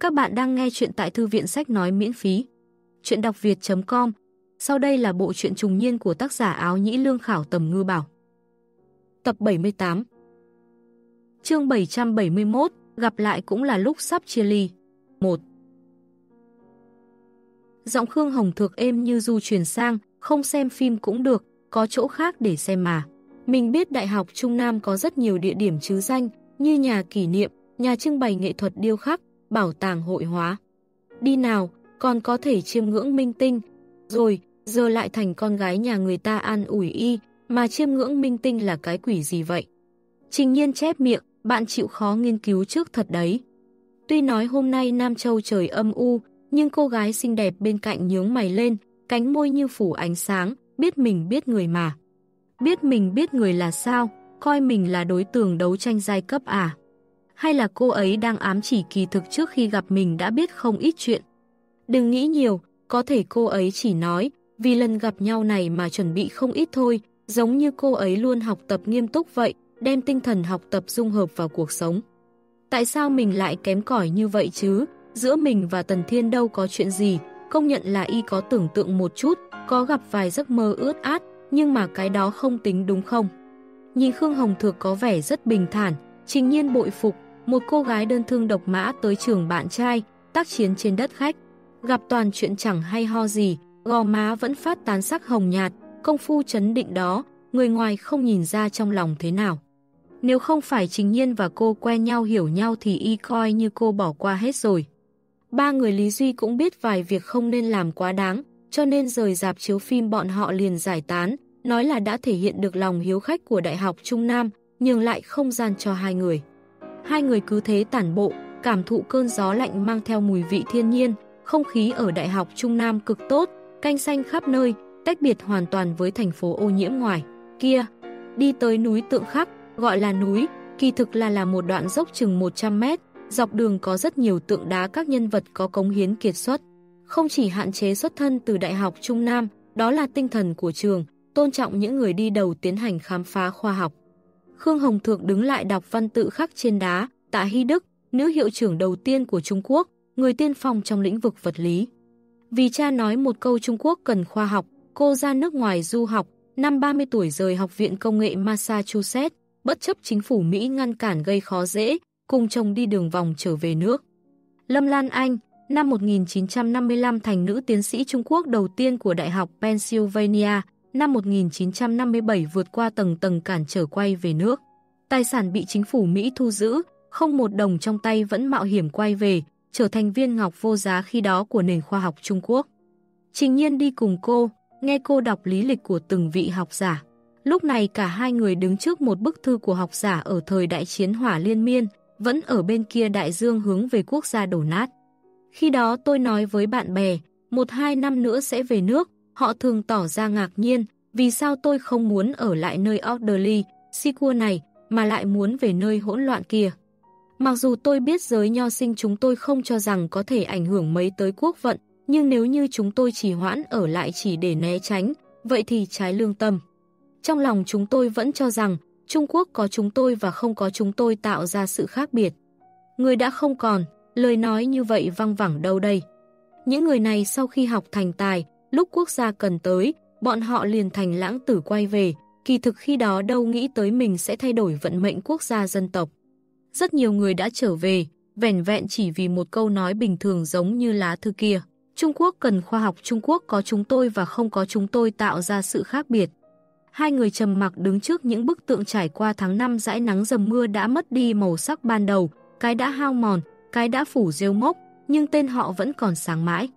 Các bạn đang nghe chuyện tại thư viện sách nói miễn phí. Chuyện đọc việt.com Sau đây là bộ truyện trùng niên của tác giả áo nhĩ lương khảo tầm ngư bảo. Tập 78 Chương 771 Gặp lại cũng là lúc sắp chia ly 1 Giọng Khương Hồng Thược êm như du truyền sang, không xem phim cũng được, có chỗ khác để xem mà. Mình biết Đại học Trung Nam có rất nhiều địa điểm chứ danh, như nhà kỷ niệm, nhà trưng bày nghệ thuật điêu khắc, bảo tàng hội hóa. Đi nào, còn có thể chiêm ngưỡng minh tinh, rồi giờ lại thành con gái nhà người ta an ủi y, mà chiêm ngưỡng minh tinh là cái quỷ gì vậy? Trình nhiên chép miệng, bạn chịu khó nghiên cứu trước thật đấy. Tuy nói hôm nay Nam Châu trời âm u, nhưng cô gái xinh đẹp bên cạnh nhướng mày lên, cánh môi như phủ ánh sáng, biết mình biết người mà. Biết mình biết người là sao, coi mình là đối tượng đấu tranh giai cấp à? Hay là cô ấy đang ám chỉ kỳ thực trước khi gặp mình đã biết không ít chuyện? Đừng nghĩ nhiều, có thể cô ấy chỉ nói, vì lần gặp nhau này mà chuẩn bị không ít thôi, giống như cô ấy luôn học tập nghiêm túc vậy, đem tinh thần học tập dung hợp vào cuộc sống. Tại sao mình lại kém cỏi như vậy chứ? Giữa mình và Tần Thiên đâu có chuyện gì, công nhận là y có tưởng tượng một chút, có gặp vài giấc mơ ướt át, nhưng mà cái đó không tính đúng không? Nhìn Khương Hồng Thược có vẻ rất bình thản, trình nhiên bội phục, một cô gái đơn thương độc mã tới trường bạn trai, tác chiến trên đất khách. Gặp toàn chuyện chẳng hay ho gì, gò má vẫn phát tán sắc hồng nhạt, công phu chấn định đó, người ngoài không nhìn ra trong lòng thế nào. Nếu không phải Trình Nhiên và cô quen nhau hiểu nhau thì y coi như cô bỏ qua hết rồi. Ba người Lý Duy cũng biết vài việc không nên làm quá đáng, cho nên rời dạp chiếu phim bọn họ liền giải tán, nói là đã thể hiện được lòng hiếu khách của Đại học Trung Nam, nhường lại không gian cho hai người. Hai người cứ thế tản bộ, cảm thụ cơn gió lạnh mang theo mùi vị thiên nhiên, không khí ở Đại học Trung Nam cực tốt, canh xanh khắp nơi, tách biệt hoàn toàn với thành phố ô nhiễm ngoài. Kia, đi tới núi Tượng Khắc, gọi là núi, kỳ thực là là một đoạn dốc chừng 100 mét, dọc đường có rất nhiều tượng đá các nhân vật có cống hiến kiệt xuất. Không chỉ hạn chế xuất thân từ Đại học Trung Nam, đó là tinh thần của trường, tôn trọng những người đi đầu tiến hành khám phá khoa học. Khương Hồng Thược đứng lại đọc văn tự khắc trên đá, Tạ Hy Đức, nữ hiệu trưởng đầu tiên của Trung Quốc, người tiên phong trong lĩnh vực vật lý. Vì cha nói một câu Trung Quốc cần khoa học, cô ra nước ngoài du học, năm 30 tuổi rời Học viện Công nghệ Massachusetts, bất chấp chính phủ Mỹ ngăn cản gây khó dễ, cùng chồng đi đường vòng trở về nước. Lâm Lan Anh, năm 1955 thành nữ tiến sĩ Trung Quốc đầu tiên của Đại học Pennsylvania, năm 1957 vượt qua tầng tầng cản trở quay về nước. Tài sản bị chính phủ Mỹ thu giữ, không một đồng trong tay vẫn mạo hiểm quay về, trở thành viên ngọc vô giá khi đó của nền khoa học Trung Quốc. Trình nhiên đi cùng cô, nghe cô đọc lý lịch của từng vị học giả. Lúc này cả hai người đứng trước một bức thư của học giả ở thời đại chiến hỏa liên miên, vẫn ở bên kia đại dương hướng về quốc gia đổ nát. Khi đó tôi nói với bạn bè, một hai năm nữa sẽ về nước, họ thường tỏ ra ngạc nhiên, vì sao tôi không muốn ở lại nơi orderly, Sikua này, mà lại muốn về nơi hỗn loạn kia. Mặc dù tôi biết giới nho sinh chúng tôi không cho rằng có thể ảnh hưởng mấy tới quốc vận, nhưng nếu như chúng tôi chỉ hoãn ở lại chỉ để né tránh, vậy thì trái lương tâm. Trong lòng chúng tôi vẫn cho rằng Trung Quốc có chúng tôi và không có chúng tôi tạo ra sự khác biệt. Người đã không còn, lời nói như vậy văng vẳng đâu đây. Những người này sau khi học thành tài, lúc quốc gia cần tới, bọn họ liền thành lãng tử quay về, kỳ thực khi đó đâu nghĩ tới mình sẽ thay đổi vận mệnh quốc gia dân tộc. Rất nhiều người đã trở về, vẻn vẹn chỉ vì một câu nói bình thường giống như lá thư kia. Trung Quốc cần khoa học Trung Quốc có chúng tôi và không có chúng tôi tạo ra sự khác biệt. Hai người trầm mặc đứng trước những bức tượng trải qua tháng năm dãi nắng dầm mưa đã mất đi màu sắc ban đầu, cái đã hao mòn, cái đã phủ rêu mốc, nhưng tên họ vẫn còn sáng mãi.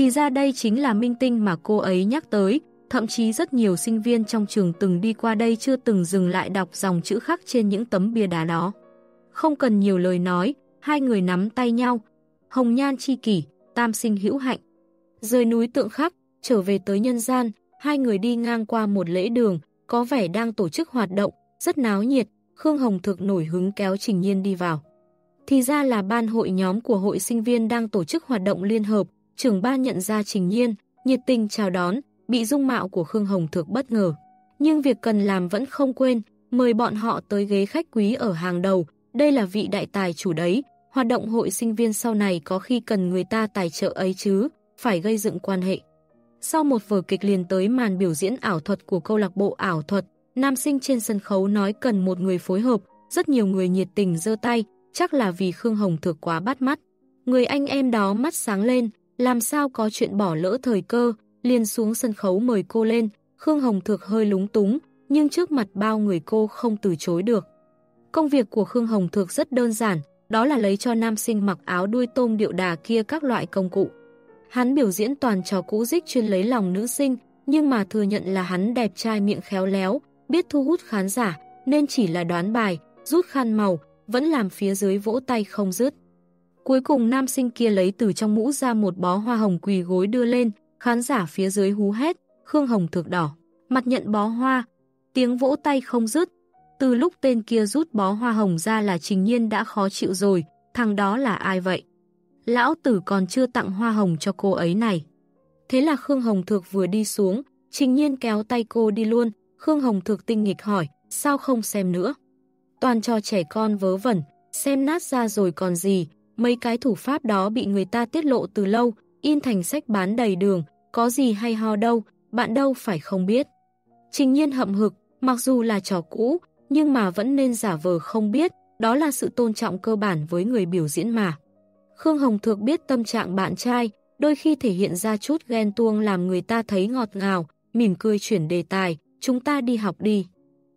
Thì ra đây chính là minh tinh mà cô ấy nhắc tới, thậm chí rất nhiều sinh viên trong trường từng đi qua đây chưa từng dừng lại đọc dòng chữ khắc trên những tấm bia đá đó. Không cần nhiều lời nói, hai người nắm tay nhau, hồng nhan chi kỷ, tam sinh hữu hạnh. Rời núi tượng khắc, trở về tới nhân gian, hai người đi ngang qua một lễ đường, có vẻ đang tổ chức hoạt động, rất náo nhiệt, Khương Hồng Thực nổi hứng kéo Trình Nhiên đi vào. Thì ra là ban hội nhóm của hội sinh viên đang tổ chức hoạt động liên hợp, trưởng ban nhận ra Trình Nhiên, nhiệt tình chào đón, bị dung mạo của Khương Hồng Thược bất ngờ. Nhưng việc cần làm vẫn không quên, mời bọn họ tới ghế khách quý ở hàng đầu, đây là vị đại tài chủ đấy, Hoạt động hội sinh viên sau này có khi cần người ta tài trợ ấy chứ, phải gây dựng quan hệ. Sau một vở kịch liền tới màn biểu diễn ảo thuật của câu lạc bộ ảo thuật, nam sinh trên sân khấu nói cần một người phối hợp, rất nhiều người nhiệt tình giơ tay, chắc là vì Khương Hồng Thược quá bắt mắt. Người anh em đó mắt sáng lên, làm sao có chuyện bỏ lỡ thời cơ, liền xuống sân khấu mời cô lên, Khương Hồng Thược hơi lúng túng, nhưng trước mặt bao người cô không từ chối được. Công việc của Khương Hồng Thược rất đơn giản, đó là lấy cho nam sinh mặc áo đuôi tôm điệu đà kia các loại công cụ. Hắn biểu diễn toàn trò cũ dích chuyên lấy lòng nữ sinh, nhưng mà thừa nhận là hắn đẹp trai miệng khéo léo, biết thu hút khán giả, nên chỉ là đoán bài, rút khăn màu, vẫn làm phía dưới vỗ tay không dứt. Cuối cùng nam sinh kia lấy từ trong mũ ra một bó hoa hồng quỳ gối đưa lên, khán giả phía dưới hú hét, Khương Hồng thược đỏ, mặt nhận bó hoa, tiếng vỗ tay không dứt. Từ lúc tên kia rút bó hoa hồng ra là trình nhiên đã khó chịu rồi, thằng đó là ai vậy? Lão tử còn chưa tặng hoa hồng cho cô ấy này. Thế là Khương Hồng Thược vừa đi xuống, trình nhiên kéo tay cô đi luôn, Khương Hồng Thược tinh nghịch hỏi, sao không xem nữa? Toàn cho trẻ con vớ vẩn, xem nát ra rồi còn gì, mấy cái thủ pháp đó bị người ta tiết lộ từ lâu, in thành sách bán đầy đường, có gì hay ho đâu, bạn đâu phải không biết. Trình nhiên hậm hực, mặc dù là trò cũ, nhưng mà vẫn nên giả vờ không biết, đó là sự tôn trọng cơ bản với người biểu diễn mà. Khương Hồng Thược biết tâm trạng bạn trai, đôi khi thể hiện ra chút ghen tuông làm người ta thấy ngọt ngào, mỉm cười chuyển đề tài, chúng ta đi học đi.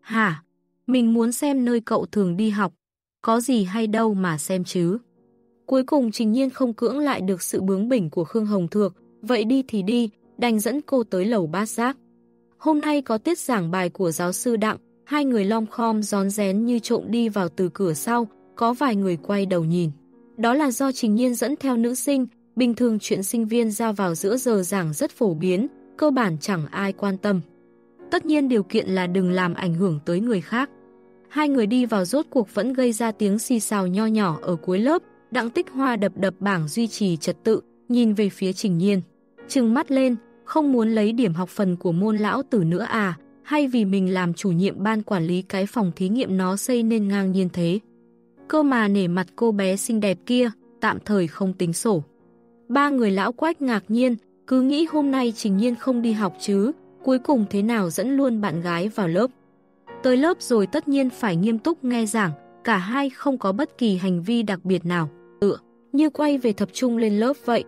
Hả? Mình muốn xem nơi cậu thường đi học, có gì hay đâu mà xem chứ. Cuối cùng Trình Nhiên không cưỡng lại được sự bướng bỉnh của Khương Hồng Thược, vậy đi thì đi, đành dẫn cô tới lầu bát giác. Hôm nay có tiết giảng bài của giáo sư Đặng, hai người lom khom gión rén như trộm đi vào từ cửa sau, có vài người quay đầu nhìn. Đó là do Trình Nhiên dẫn theo nữ sinh, bình thường chuyện sinh viên ra vào giữa giờ giảng rất phổ biến, cơ bản chẳng ai quan tâm. Tất nhiên điều kiện là đừng làm ảnh hưởng tới người khác. Hai người đi vào rốt cuộc vẫn gây ra tiếng xì xào nho nhỏ ở cuối lớp, đặng tích hoa đập đập bảng duy trì trật tự, nhìn về phía Trình Nhiên. Trừng mắt lên, không muốn lấy điểm học phần của môn lão tử nữa à, hay vì mình làm chủ nhiệm ban quản lý cái phòng thí nghiệm nó xây nên ngang nhiên thế. Cơ mà nể mặt cô bé xinh đẹp kia, tạm thời không tính sổ. Ba người lão quách ngạc nhiên, cứ nghĩ hôm nay Trình Nhiên không đi học chứ, cuối cùng thế nào dẫn luôn bạn gái vào lớp. Tới lớp rồi tất nhiên phải nghiêm túc nghe giảng, cả hai không có bất kỳ hành vi đặc biệt nào, tựa, như quay về tập trung lên lớp vậy.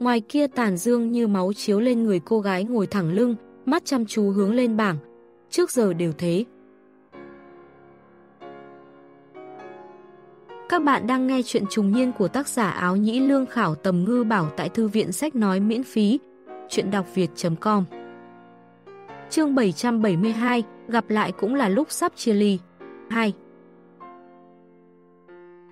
Ngoài kia tàn dương như máu chiếu lên người cô gái ngồi thẳng lưng, mắt chăm chú hướng lên bảng. Trước giờ đều thế. Các bạn đang nghe chuyện trùng niên của tác giả áo nhĩ lương khảo tầm ngư bảo tại thư viện sách nói miễn phí. Chuyện đọc việt.com Chương 772 Gặp lại cũng là lúc sắp chia ly 2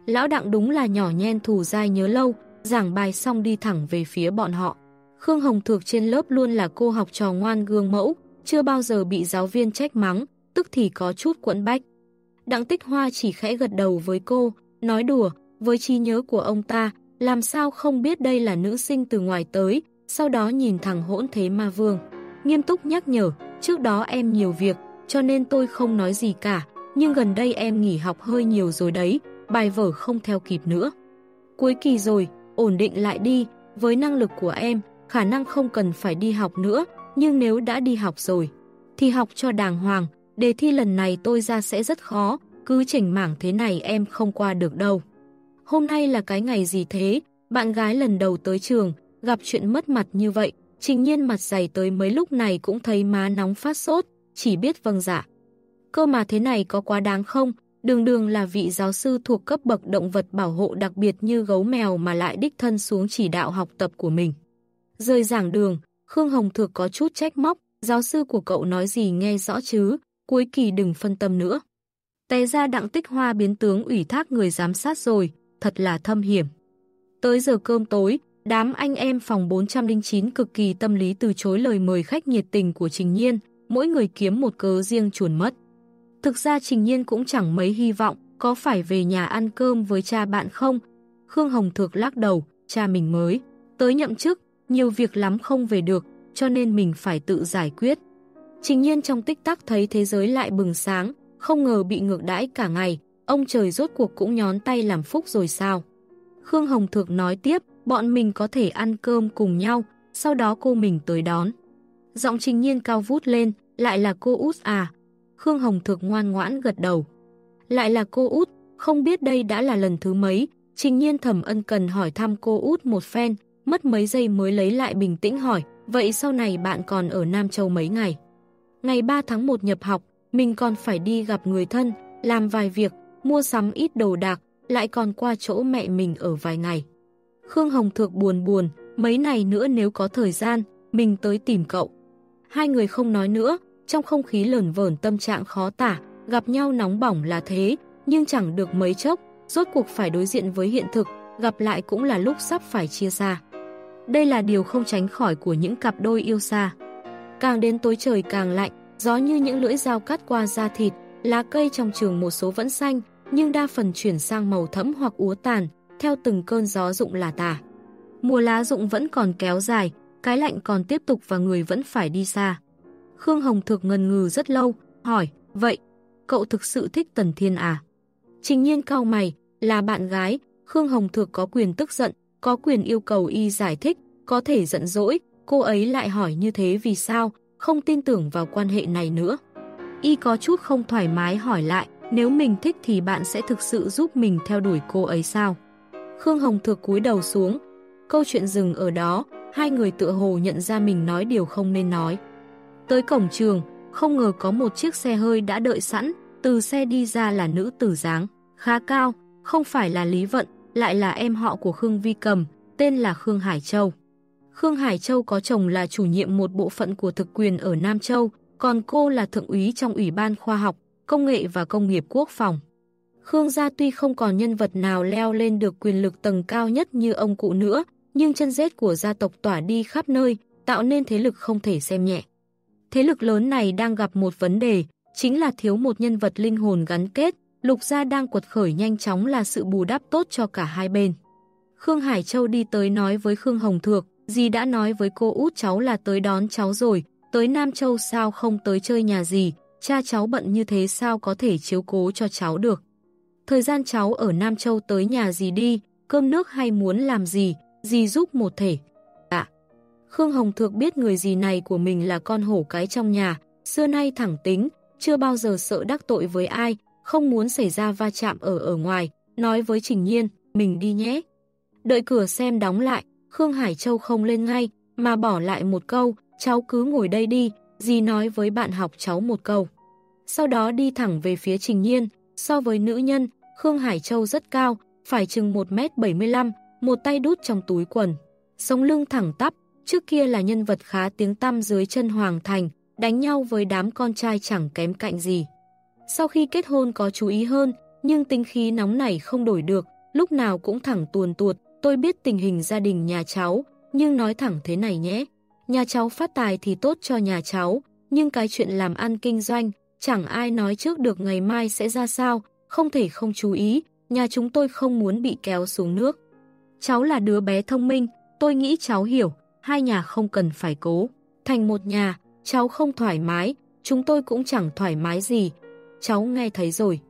Lão Đặng đúng là nhỏ nhen thù dai nhớ lâu, giảng bài xong đi thẳng về phía bọn họ. Khương Hồng Thược trên lớp luôn là cô học trò ngoan gương mẫu, chưa bao giờ bị giáo viên trách mắng, tức thì có chút quẫn bách. Đặng Tích Hoa chỉ khẽ gật đầu với cô, nói đùa, với trí nhớ của ông ta, làm sao không biết đây là nữ sinh từ ngoài tới, sau đó nhìn thẳng hỗn thế ma vương. Nghiêm túc nhắc nhở, trước đó em nhiều việc, cho nên tôi không nói gì cả, nhưng gần đây em nghỉ học hơi nhiều rồi đấy, bài vở không theo kịp nữa. Cuối kỳ rồi, ổn định lại đi, với năng lực của em, khả năng không cần phải đi học nữa, nhưng nếu đã đi học rồi, thì học cho đàng hoàng, đề thi lần này tôi ra sẽ rất khó, cứ chỉnh mảng thế này em không qua được đâu. Hôm nay là cái ngày gì thế, bạn gái lần đầu tới trường, gặp chuyện mất mặt như vậy, trình nhiên mặt dày tới mấy lúc này cũng thấy má nóng phát sốt, chỉ biết vâng dạ. Cơ mà thế này có quá đáng không? Đường đường là vị giáo sư thuộc cấp bậc động vật bảo hộ đặc biệt như gấu mèo mà lại đích thân xuống chỉ đạo học tập của mình. Rời giảng đường, Khương Hồng Thược có chút trách móc, giáo sư của cậu nói gì nghe rõ chứ, cuối kỳ đừng phân tâm nữa. Té ra đặng tích hoa biến tướng ủy thác người giám sát rồi, thật là thâm hiểm. Tới giờ cơm tối, đám anh em phòng 409 cực kỳ tâm lý từ chối lời mời khách nhiệt tình của Trình Nhiên, mỗi người kiếm một cớ riêng chuồn mất. Thực ra Trình Nhiên cũng chẳng mấy hy vọng có phải về nhà ăn cơm với cha bạn không. Khương Hồng Thược lắc đầu, cha mình mới. Tới nhậm chức, nhiều việc lắm không về được, cho nên mình phải tự giải quyết. Trình Nhiên trong tích tắc thấy thế giới lại bừng sáng, không ngờ bị ngược đãi cả ngày, ông trời rốt cuộc cũng nhón tay làm phúc rồi sao. Khương Hồng Thược nói tiếp, bọn mình có thể ăn cơm cùng nhau, sau đó cô mình tới đón. Giọng trình nhiên cao vút lên, lại là cô út à. Khương Hồng Thược ngoan ngoãn gật đầu. Lại là cô út, không biết đây đã là lần thứ mấy, trình nhiên thầm ân cần hỏi thăm cô út một phen, mất mấy giây mới lấy lại bình tĩnh hỏi, vậy sau này bạn còn ở Nam Châu mấy ngày? Ngày 3 tháng 1 nhập học, mình còn phải đi gặp người thân, làm vài việc, mua sắm ít đồ đạc, lại còn qua chỗ mẹ mình ở vài ngày. Khương Hồng Thược buồn buồn, mấy ngày nữa nếu có thời gian, mình tới tìm cậu. Hai người không nói nữa, trong không khí lờn vờn tâm trạng khó tả, gặp nhau nóng bỏng là thế, nhưng chẳng được mấy chốc, rốt cuộc phải đối diện với hiện thực, gặp lại cũng là lúc sắp phải chia xa. Đây là điều không tránh khỏi của những cặp đôi yêu xa. Càng đến tối trời càng lạnh, gió như những lưỡi dao cắt qua da thịt, lá cây trong trường một số vẫn xanh, nhưng đa phần chuyển sang màu thẫm hoặc úa tàn, theo từng cơn gió rụng là tả. Mùa lá rụng vẫn còn kéo dài, cái lạnh còn tiếp tục và người vẫn phải đi xa. Khương Hồng Thực ngần ngừ rất lâu, hỏi, vậy, cậu thực sự thích Tần Thiên à? Trình nhiên cao mày, là bạn gái, Khương Hồng Thực có quyền tức giận, có quyền yêu cầu y giải thích, có thể giận dỗi, cô ấy lại hỏi như thế vì sao, không tin tưởng vào quan hệ này nữa. Y có chút không thoải mái hỏi lại, nếu mình thích thì bạn sẽ thực sự giúp mình theo đuổi cô ấy sao? Khương Hồng Thược cúi đầu xuống. Câu chuyện dừng ở đó, hai người tựa hồ nhận ra mình nói điều không nên nói. Tới cổng trường, không ngờ có một chiếc xe hơi đã đợi sẵn, từ xe đi ra là nữ tử dáng, khá cao, không phải là Lý Vận, lại là em họ của Khương Vi Cầm, tên là Khương Hải Châu. Khương Hải Châu có chồng là chủ nhiệm một bộ phận của thực quyền ở Nam Châu, còn cô là thượng úy trong Ủy ban Khoa học, Công nghệ và Công nghiệp Quốc phòng. Khương gia tuy không còn nhân vật nào leo lên được quyền lực tầng cao nhất như ông cụ nữa, nhưng chân rết của gia tộc tỏa đi khắp nơi, tạo nên thế lực không thể xem nhẹ. Thế lực lớn này đang gặp một vấn đề, chính là thiếu một nhân vật linh hồn gắn kết, lục gia đang quật khởi nhanh chóng là sự bù đắp tốt cho cả hai bên. Khương Hải Châu đi tới nói với Khương Hồng Thược, dì đã nói với cô út cháu là tới đón cháu rồi, tới Nam Châu sao không tới chơi nhà gì, cha cháu bận như thế sao có thể chiếu cố cho cháu được. Thời gian cháu ở Nam Châu tới nhà dì đi, cơm nước hay muốn làm gì, dì giúp một thể. Khương Hồng Thược biết người gì này của mình là con hổ cái trong nhà, xưa nay thẳng tính, chưa bao giờ sợ đắc tội với ai, không muốn xảy ra va chạm ở ở ngoài, nói với Trình Nhiên, mình đi nhé. Đợi cửa xem đóng lại, Khương Hải Châu không lên ngay, mà bỏ lại một câu, cháu cứ ngồi đây đi, dì nói với bạn học cháu một câu. Sau đó đi thẳng về phía Trình Nhiên, so với nữ nhân, Khương Hải Châu rất cao, phải chừng 1m75, một tay đút trong túi quần. Sống lưng thẳng tắp, trước kia là nhân vật khá tiếng tăm dưới chân Hoàng Thành, đánh nhau với đám con trai chẳng kém cạnh gì. Sau khi kết hôn có chú ý hơn, nhưng tính khí nóng này không đổi được, lúc nào cũng thẳng tuồn tuột, tôi biết tình hình gia đình nhà cháu, nhưng nói thẳng thế này nhé. Nhà cháu phát tài thì tốt cho nhà cháu, nhưng cái chuyện làm ăn kinh doanh, chẳng ai nói trước được ngày mai sẽ ra sao, không thể không chú ý, nhà chúng tôi không muốn bị kéo xuống nước. Cháu là đứa bé thông minh, tôi nghĩ cháu hiểu, hai nhà không cần phải cố. Thành một nhà, cháu không thoải mái, chúng tôi cũng chẳng thoải mái gì. Cháu nghe thấy rồi.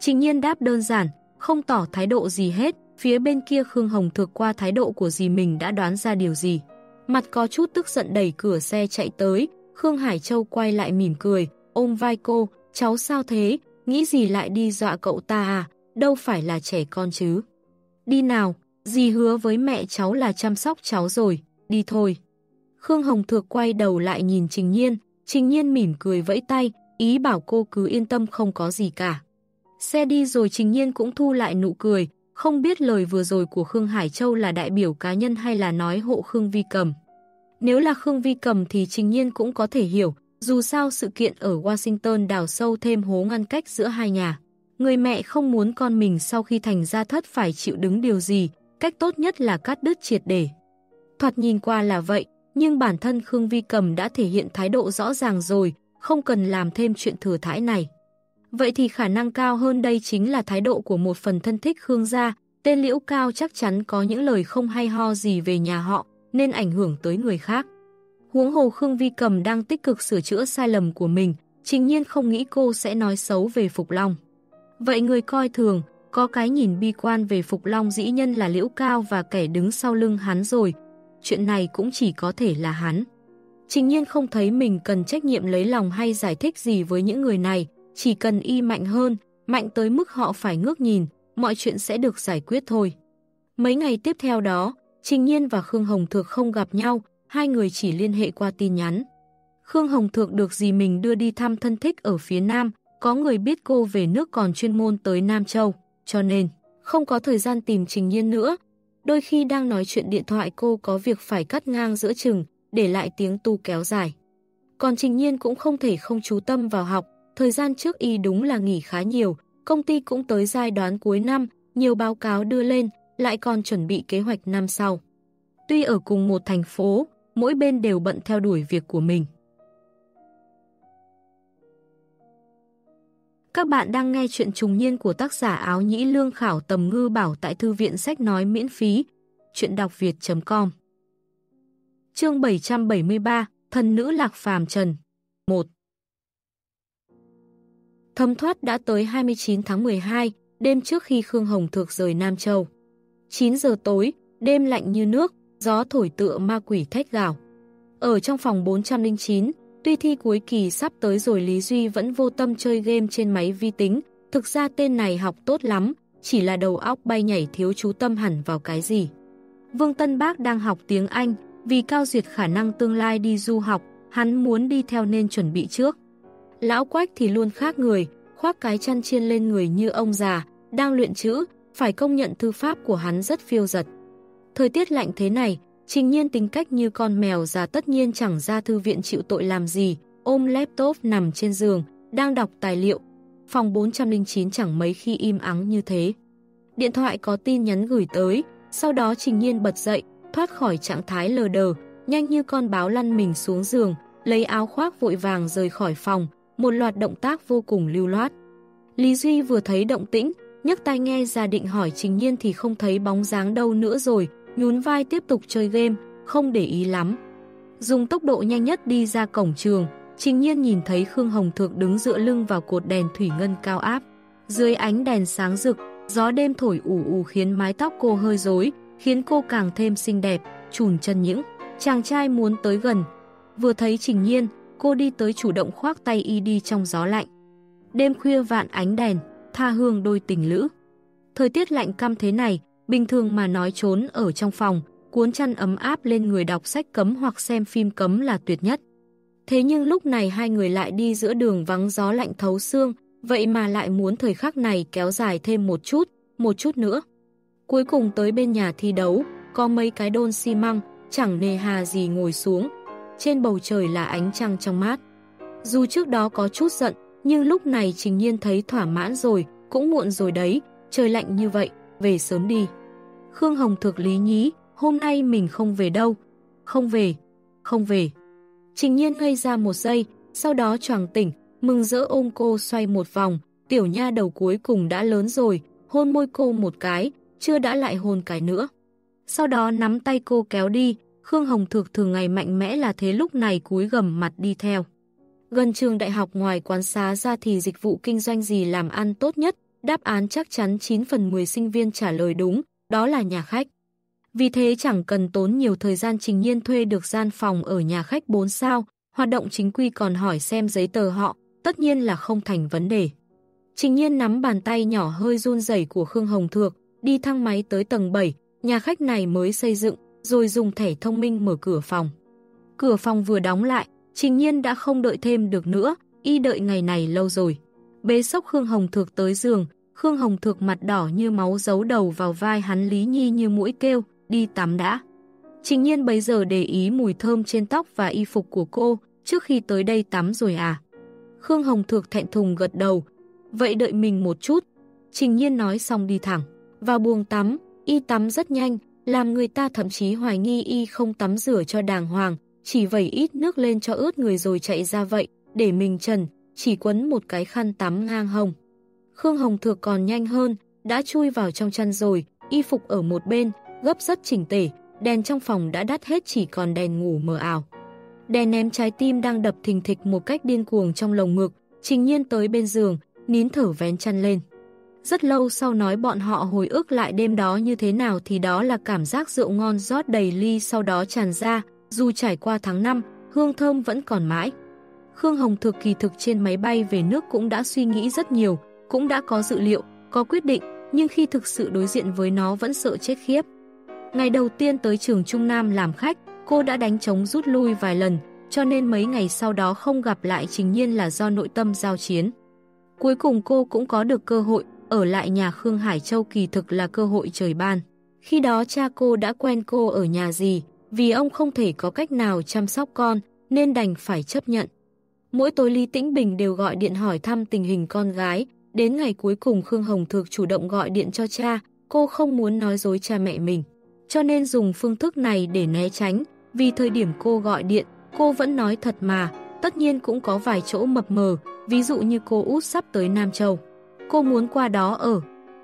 Trình nhiên đáp đơn giản, không tỏ thái độ gì hết, phía bên kia Khương Hồng thực qua thái độ của dì mình đã đoán ra điều gì. Mặt có chút tức giận đẩy cửa xe chạy tới, Khương Hải Châu quay lại mỉm cười, ôm vai cô, cháu sao thế, nghĩ gì lại đi dọa cậu ta à, đâu phải là trẻ con chứ. Đi nào, dì hứa với mẹ cháu là chăm sóc cháu rồi, đi thôi. Khương Hồng Thược quay đầu lại nhìn Trình Nhiên, Trình Nhiên mỉm cười vẫy tay, ý bảo cô cứ yên tâm không có gì cả. Xe đi rồi Trình Nhiên cũng thu lại nụ cười, không biết lời vừa rồi của Khương Hải Châu là đại biểu cá nhân hay là nói hộ Khương Vi Cầm. Nếu là Khương Vi Cầm thì Trình Nhiên cũng có thể hiểu, dù sao sự kiện ở Washington đào sâu thêm hố ngăn cách giữa hai nhà. Người mẹ không muốn con mình sau khi thành ra thất phải chịu đứng điều gì, cách tốt nhất là cắt đứt triệt để. Thoạt nhìn qua là vậy, nhưng bản thân Khương Vi Cầm đã thể hiện thái độ rõ ràng rồi, không cần làm thêm chuyện thừa thãi này. Vậy thì khả năng cao hơn đây chính là thái độ của một phần thân thích Khương gia, tên Liễu Cao chắc chắn có những lời không hay ho gì về nhà họ, nên ảnh hưởng tới người khác. Huống hồ Khương Vi Cầm đang tích cực sửa chữa sai lầm của mình, trình nhiên không nghĩ cô sẽ nói xấu về Phục Long. Vậy người coi thường, Có cái nhìn bi quan về Phục Long dĩ nhân là Liễu Cao và kẻ đứng sau lưng hắn rồi. Chuyện này cũng chỉ có thể là hắn. Trình nhiên không thấy mình cần trách nhiệm lấy lòng hay giải thích gì với những người này, chỉ cần y mạnh hơn, mạnh tới mức họ phải ngước nhìn, mọi chuyện sẽ được giải quyết thôi. Mấy ngày tiếp theo đó, Trình Nhiên và Khương Hồng Thược không gặp nhau, hai người chỉ liên hệ qua tin nhắn. Khương Hồng Thược được dì mình đưa đi thăm thân thích ở phía Nam, có người biết cô về nước còn chuyên môn tới Nam Châu, cho nên không có thời gian tìm Trình Nhiên nữa. Đôi khi đang nói chuyện điện thoại cô có việc phải cắt ngang giữa chừng, để lại tiếng tu kéo dài. Còn Trình Nhiên cũng không thể không chú tâm vào học, thời gian trước y đúng là nghỉ khá nhiều, công ty cũng tới giai đoạn cuối năm, nhiều báo cáo đưa lên, lại còn chuẩn bị kế hoạch năm sau. Tuy ở cùng một thành phố, mỗi bên đều bận theo đuổi việc của mình. Các bạn đang nghe chuyện trùng niên của tác giả áo nhĩ lương khảo tầm ngư bảo tại thư viện sách nói miễn phí. Chuyện đọc việt.com Chương 773 Thần nữ lạc phàm trần 1 Thâm thoát đã tới 29 tháng 12, đêm trước khi Khương Hồng Thược rời Nam Châu. 9 giờ tối, đêm lạnh như nước, gió thổi tựa ma quỷ thét gào. Ở trong phòng 409, tuy thi cuối kỳ sắp tới rồi Lý Duy vẫn vô tâm chơi game trên máy vi tính, thực ra tên này học tốt lắm, chỉ là đầu óc bay nhảy thiếu chú tâm hẳn vào cái gì. Vương Tân Bác đang học tiếng Anh, vì cao duyệt khả năng tương lai đi du học, hắn muốn đi theo nên chuẩn bị trước. Lão Quách thì luôn khác người, khoác cái chăn chiên lên người như ông già, đang luyện chữ, phải công nhận thư pháp của hắn rất phiêu giật. Thời tiết lạnh thế này, trình nhiên tính cách như con mèo già tất nhiên chẳng ra thư viện chịu tội làm gì, ôm laptop nằm trên giường, đang đọc tài liệu. Phòng 409 chẳng mấy khi im ắng như thế. Điện thoại có tin nhắn gửi tới, sau đó trình nhiên bật dậy, thoát khỏi trạng thái lờ đờ, nhanh như con báo lăn mình xuống giường, lấy áo khoác vội vàng rời khỏi phòng, một loạt động tác vô cùng lưu loát. Lý Duy vừa thấy động tĩnh, nhấc tai nghe ra định hỏi Trình Nhiên thì không thấy bóng dáng đâu nữa rồi, nhún vai tiếp tục chơi game, không để ý lắm. Dùng tốc độ nhanh nhất đi ra cổng trường, Trình Nhiên nhìn thấy Khương Hồng Thược đứng dựa lưng vào cột đèn thủy ngân cao áp. Dưới ánh đèn sáng rực, gió đêm thổi ủ ủ khiến mái tóc cô hơi rối, khiến cô càng thêm xinh đẹp, trùn chân những. Chàng trai muốn tới gần. Vừa thấy Trình Nhiên, cô đi tới chủ động khoác tay y đi trong gió lạnh. Đêm khuya vạn ánh đèn, tha hương đôi tình lữ. Thời tiết lạnh căm thế này, bình thường mà nói trốn ở trong phòng, cuốn chăn ấm áp lên người đọc sách cấm hoặc xem phim cấm là tuyệt nhất. Thế nhưng lúc này hai người lại đi giữa đường vắng gió lạnh thấu xương, vậy mà lại muốn thời khắc này kéo dài thêm một chút, một chút nữa. Cuối cùng tới bên nhà thi đấu, có mấy cái đôn xi măng, chẳng nề hà gì ngồi xuống. Trên bầu trời là ánh trăng trong mát. Dù trước đó có chút giận, nhưng lúc này Trình Nhiên thấy thỏa mãn rồi, cũng muộn rồi đấy, trời lạnh như vậy, về sớm đi. Khương Hồng thực lý nhí, hôm nay mình không về đâu. Không về, không về. Trình Nhiên ngây ra một giây, sau đó choàng tỉnh, mừng rỡ ôm cô xoay một vòng, tiểu nha đầu cuối cùng đã lớn rồi, hôn môi cô một cái, chưa đã lại hôn cái nữa. Sau đó nắm tay cô kéo đi, Khương Hồng thực thường ngày mạnh mẽ là thế lúc này cúi gầm mặt đi theo. Gần trường đại học ngoài quán xá ra thì dịch vụ kinh doanh gì làm ăn tốt nhất, đáp án chắc chắn 9 phần 10 sinh viên trả lời đúng, đó là nhà khách. Vì thế chẳng cần tốn nhiều thời gian trình nhiên thuê được gian phòng ở nhà khách 4 sao, hoạt động chính quy còn hỏi xem giấy tờ họ, tất nhiên là không thành vấn đề. Trình nhiên nắm bàn tay nhỏ hơi run rẩy của Khương Hồng Thược, đi thang máy tới tầng 7, nhà khách này mới xây dựng, rồi dùng thẻ thông minh mở cửa phòng. Cửa phòng vừa đóng lại, Trình Nhiên đã không đợi thêm được nữa, y đợi ngày này lâu rồi. Bế sốc Khương Hồng Thược tới giường, Khương Hồng Thược mặt đỏ như máu giấu đầu vào vai hắn Lý Nhi như mũi kêu, đi tắm đã. Trình Nhiên bây giờ để ý mùi thơm trên tóc và y phục của cô, trước khi tới đây tắm rồi à. Khương Hồng Thược thẹn thùng gật đầu, vậy đợi mình một chút. Trình Nhiên nói xong đi thẳng, vào buồng tắm, y tắm rất nhanh, làm người ta thậm chí hoài nghi y không tắm rửa cho đàng hoàng, chỉ vẩy ít nước lên cho ướt người rồi chạy ra vậy, để mình trần, chỉ quấn một cái khăn tắm ngang hồng. Khương Hồng Thược còn nhanh hơn, đã chui vào trong chăn rồi, y phục ở một bên, gấp rất chỉnh tể, đèn trong phòng đã đắt hết chỉ còn đèn ngủ mờ ảo. Đèn ném trái tim đang đập thình thịch một cách điên cuồng trong lồng ngực, trình nhiên tới bên giường, nín thở vén chăn lên. Rất lâu sau nói bọn họ hồi ức lại đêm đó như thế nào thì đó là cảm giác rượu ngon rót đầy ly sau đó tràn ra, dù trải qua tháng 5, hương thơm vẫn còn mãi. Khương Hồng thực kỳ thực trên máy bay về nước cũng đã suy nghĩ rất nhiều, cũng đã có dự liệu, có quyết định, nhưng khi thực sự đối diện với nó vẫn sợ chết khiếp. Ngày đầu tiên tới trường Trung Nam làm khách, cô đã đánh trống rút lui vài lần, cho nên mấy ngày sau đó không gặp lại chính nhiên là do nội tâm giao chiến. Cuối cùng cô cũng có được cơ hội, ở lại nhà Khương Hải Châu kỳ thực là cơ hội trời ban. Khi đó cha cô đã quen cô ở nhà gì, vì ông không thể có cách nào chăm sóc con, nên đành phải chấp nhận. Mỗi tối Lý Tĩnh Bình đều gọi điện hỏi thăm tình hình con gái, đến ngày cuối cùng Khương Hồng Thược chủ động gọi điện cho cha, cô không muốn nói dối cha mẹ mình. Cho nên dùng phương thức này để né tránh, vì thời điểm cô gọi điện, cô vẫn nói thật mà, tất nhiên cũng có vài chỗ mập mờ, ví dụ như cô út sắp tới Nam Châu. Cô muốn qua đó ở.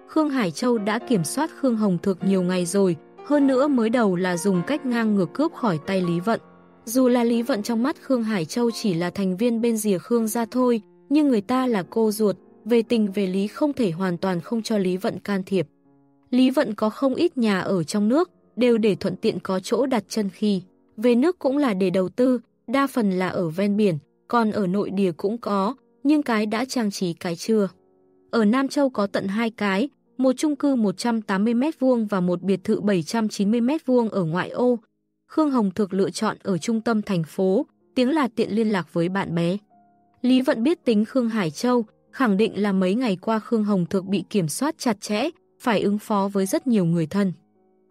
Khương Hải Châu đã kiểm soát Khương Hồng Thược nhiều ngày rồi, hơn nữa mới đầu là dùng cách ngang ngược cướp khỏi tay Lý Vận. Dù là Lý Vận trong mắt Khương Hải Châu chỉ là thành viên bên rìa Khương ra thôi, nhưng người ta là cô ruột, về tình về lý không thể hoàn toàn không cho Lý Vận can thiệp. Lý Vận có không ít nhà ở trong nước, đều để thuận tiện có chỗ đặt chân khi. Về nước cũng là để đầu tư, đa phần là ở ven biển, còn ở nội địa cũng có, nhưng cái đã trang trí cái chưa. Ở Nam Châu có tận hai cái, một chung cư 180m2 và một biệt thự 790m2 ở ngoại ô. Khương Hồng Thực lựa chọn ở trung tâm thành phố, tiếng là tiện liên lạc với bạn bè. Lý Vận biết tính Khương Hải Châu, khẳng định là mấy ngày qua Khương Hồng Thực bị kiểm soát chặt chẽ, phải ứng phó với rất nhiều người thân.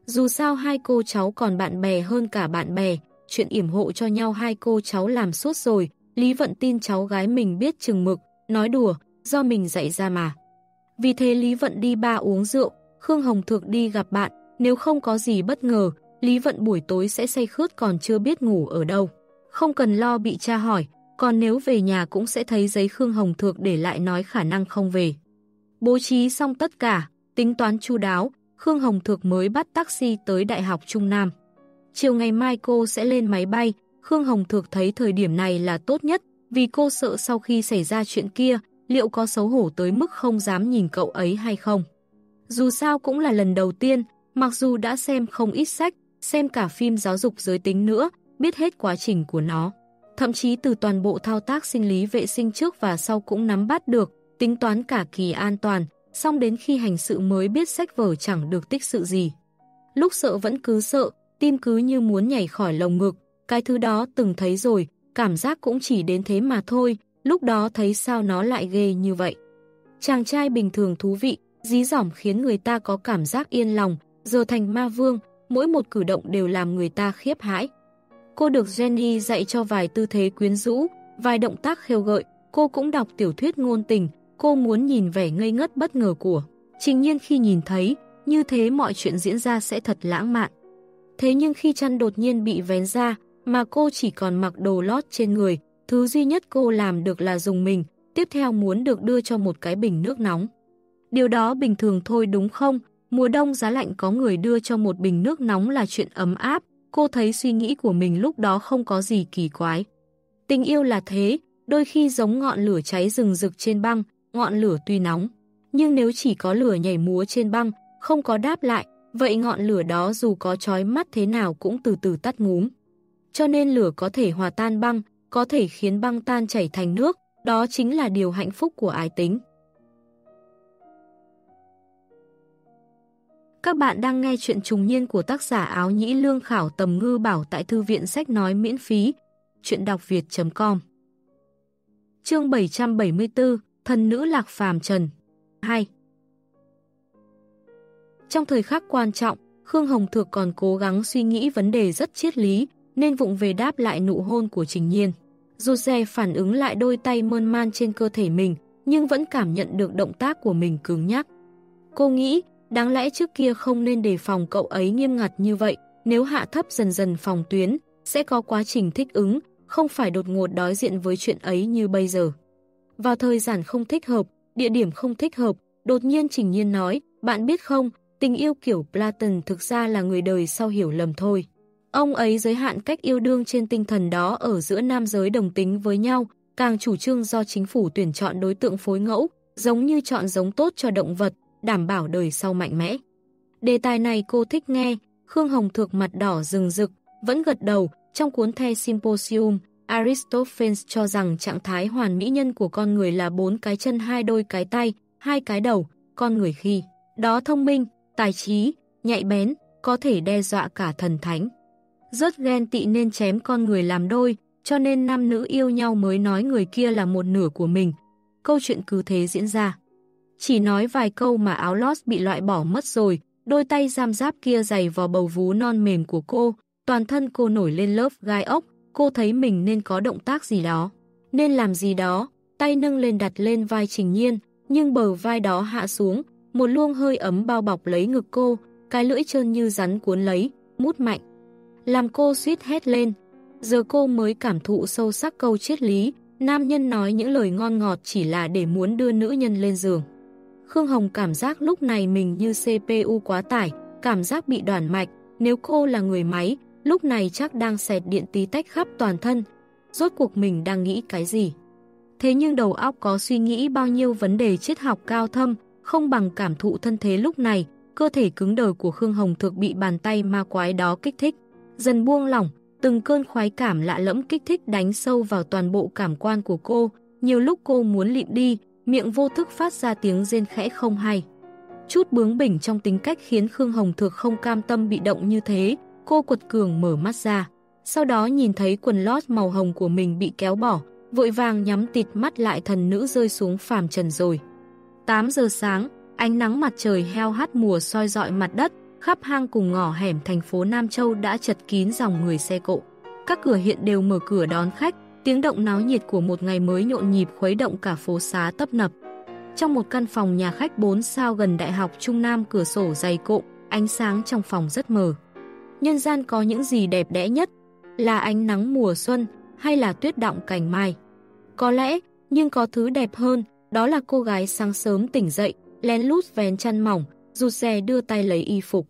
Dù sao hai cô cháu còn bạn bè hơn cả bạn bè, chuyện yểm hộ cho nhau hai cô cháu làm suốt rồi, Lý Vận tin cháu gái mình biết chừng mực, nói đùa, do mình dạy ra mà. Vì thế Lý Vận đi ba uống rượu, Khương Hồng Thược đi gặp bạn, nếu không có gì bất ngờ, Lý Vận buổi tối sẽ say khướt còn chưa biết ngủ ở đâu. Không cần lo bị cha hỏi, còn nếu về nhà cũng sẽ thấy giấy Khương Hồng Thược để lại nói khả năng không về. Bố trí xong tất cả, tính toán chu đáo, Khương Hồng Thược mới bắt taxi tới Đại học Trung Nam. Chiều ngày mai cô sẽ lên máy bay, Khương Hồng Thược thấy thời điểm này là tốt nhất, vì cô sợ sau khi xảy ra chuyện kia, liệu có xấu hổ tới mức không dám nhìn cậu ấy hay không. Dù sao cũng là lần đầu tiên, mặc dù đã xem không ít sách, xem cả phim giáo dục giới tính nữa, biết hết quá trình của nó. Thậm chí từ toàn bộ thao tác sinh lý vệ sinh trước và sau cũng nắm bắt được, tính toán cả kỳ an toàn, xong đến khi hành sự mới biết sách vở chẳng được tích sự gì. Lúc sợ vẫn cứ sợ, tim cứ như muốn nhảy khỏi lồng ngực, cái thứ đó từng thấy rồi, cảm giác cũng chỉ đến thế mà thôi, lúc đó thấy sao nó lại ghê như vậy. Chàng trai bình thường thú vị, dí dỏm khiến người ta có cảm giác yên lòng, giờ thành ma vương, mỗi một cử động đều làm người ta khiếp hãi. Cô được Jenny dạy cho vài tư thế quyến rũ, vài động tác khêu gợi, cô cũng đọc tiểu thuyết ngôn tình, cô muốn nhìn vẻ ngây ngất bất ngờ của. Trình nhiên khi nhìn thấy, như thế mọi chuyện diễn ra sẽ thật lãng mạn. Thế nhưng khi chăn đột nhiên bị vén ra, mà cô chỉ còn mặc đồ lót trên người, thứ duy nhất cô làm được là dùng mình, tiếp theo muốn được đưa cho một cái bình nước nóng. Điều đó bình thường thôi đúng không? Mùa đông giá lạnh có người đưa cho một bình nước nóng là chuyện ấm áp, cô thấy suy nghĩ của mình lúc đó không có gì kỳ quái. Tình yêu là thế, đôi khi giống ngọn lửa cháy rừng rực trên băng, ngọn lửa tuy nóng, nhưng nếu chỉ có lửa nhảy múa trên băng, không có đáp lại, vậy ngọn lửa đó dù có chói mắt thế nào cũng từ từ tắt ngúm. Cho nên lửa có thể hòa tan băng, có thể khiến băng tan chảy thành nước, đó chính là điều hạnh phúc của ái tính. Các bạn đang nghe chuyện trùng niên của tác giả áo nhĩ lương khảo tầm ngư bảo tại thư viện sách nói miễn phí, chuyện đọc việt.com Chương 774 Thần nữ lạc phàm trần 2 Trong thời khắc quan trọng, Khương Hồng Thược còn cố gắng suy nghĩ vấn đề rất triết lý, nên vụng về đáp lại nụ hôn của Trình Nhiên. Rụt rè phản ứng lại đôi tay mơn man trên cơ thể mình, nhưng vẫn cảm nhận được động tác của mình cứng nhắc. Cô nghĩ, đáng lẽ trước kia không nên đề phòng cậu ấy nghiêm ngặt như vậy, nếu hạ thấp dần dần phòng tuyến, sẽ có quá trình thích ứng, không phải đột ngột đối diện với chuyện ấy như bây giờ. Vào thời gian không thích hợp, địa điểm không thích hợp, đột nhiên Trình Nhiên nói, bạn biết không, tình yêu kiểu Platon thực ra là người đời sau hiểu lầm thôi. Ông ấy giới hạn cách yêu đương trên tinh thần đó ở giữa nam giới đồng tính với nhau, càng chủ trương do chính phủ tuyển chọn đối tượng phối ngẫu, giống như chọn giống tốt cho động vật, đảm bảo đời sau mạnh mẽ. Đề tài này cô thích nghe, Khương Hồng Thược mặt đỏ rừng rực, vẫn gật đầu, trong cuốn The Symposium, Aristophanes cho rằng trạng thái hoàn mỹ nhân của con người là bốn cái chân hai đôi cái tay, hai cái đầu, con người khi đó thông minh, tài trí, nhạy bén, có thể đe dọa cả thần thánh. Rất ghen tị nên chém con người làm đôi, cho nên nam nữ yêu nhau mới nói người kia là một nửa của mình. Câu chuyện cứ thế diễn ra. Chỉ nói vài câu mà áo lót bị loại bỏ mất rồi, đôi tay giam giáp kia dày vào bầu vú non mềm của cô, toàn thân cô nổi lên lớp gai ốc, cô thấy mình nên có động tác gì đó. Nên làm gì đó, tay nâng lên đặt lên vai Trình Nhiên, nhưng bờ vai đó hạ xuống, một luông hơi ấm bao bọc lấy ngực cô, cái lưỡi trơn như rắn cuốn lấy, mút mạnh. Làm cô suýt hét lên. Giờ cô mới cảm thụ sâu sắc câu triết lý, nam nhân nói những lời ngon ngọt chỉ là để muốn đưa nữ nhân lên giường. Khương Hồng cảm giác lúc này mình như CPU quá tải, cảm giác bị đoàn mạch, nếu cô là người máy, lúc này chắc đang xẹt điện tí tách khắp toàn thân. Rốt cuộc mình đang nghĩ cái gì? Thế nhưng đầu óc có suy nghĩ bao nhiêu vấn đề triết học cao thâm, không bằng cảm thụ thân thế lúc này, cơ thể cứng đờ của Khương Hồng thực bị bàn tay ma quái đó kích thích. Dần buông lỏng, từng cơn khoái cảm lạ lẫm kích thích đánh sâu vào toàn bộ cảm quan của cô, nhiều lúc cô muốn lịm đi, miệng vô thức phát ra tiếng rên khẽ không hay. Chút bướng bỉnh trong tính cách khiến Khương Hồng Thược không cam tâm bị động như thế, cô quật cường mở mắt ra. Sau đó nhìn thấy quần lót màu hồng của mình bị kéo bỏ, vội vàng nhắm tịt mắt lại thần nữ rơi xuống phàm trần rồi. 8 giờ sáng, ánh nắng mặt trời heo hắt mùa soi dọi mặt đất, khắp hang cùng ngõ hẻm thành phố Nam Châu đã chật kín dòng người xe cộ. Các cửa hiện đều mở cửa đón khách, tiếng động náo nhiệt của một ngày mới nhộn nhịp khuấy động cả phố xá tấp nập. Trong một căn phòng nhà khách 4 sao gần Đại học Trung Nam cửa sổ dày cộm, ánh sáng trong phòng rất mờ. Nhân gian có những gì đẹp đẽ nhất? Là ánh nắng mùa xuân hay là tuyết động cành mai? Có lẽ, nhưng có thứ đẹp hơn, đó là cô gái sáng sớm tỉnh dậy, lén lút vén chăn mỏng, rụt rè đưa tay lấy y phục.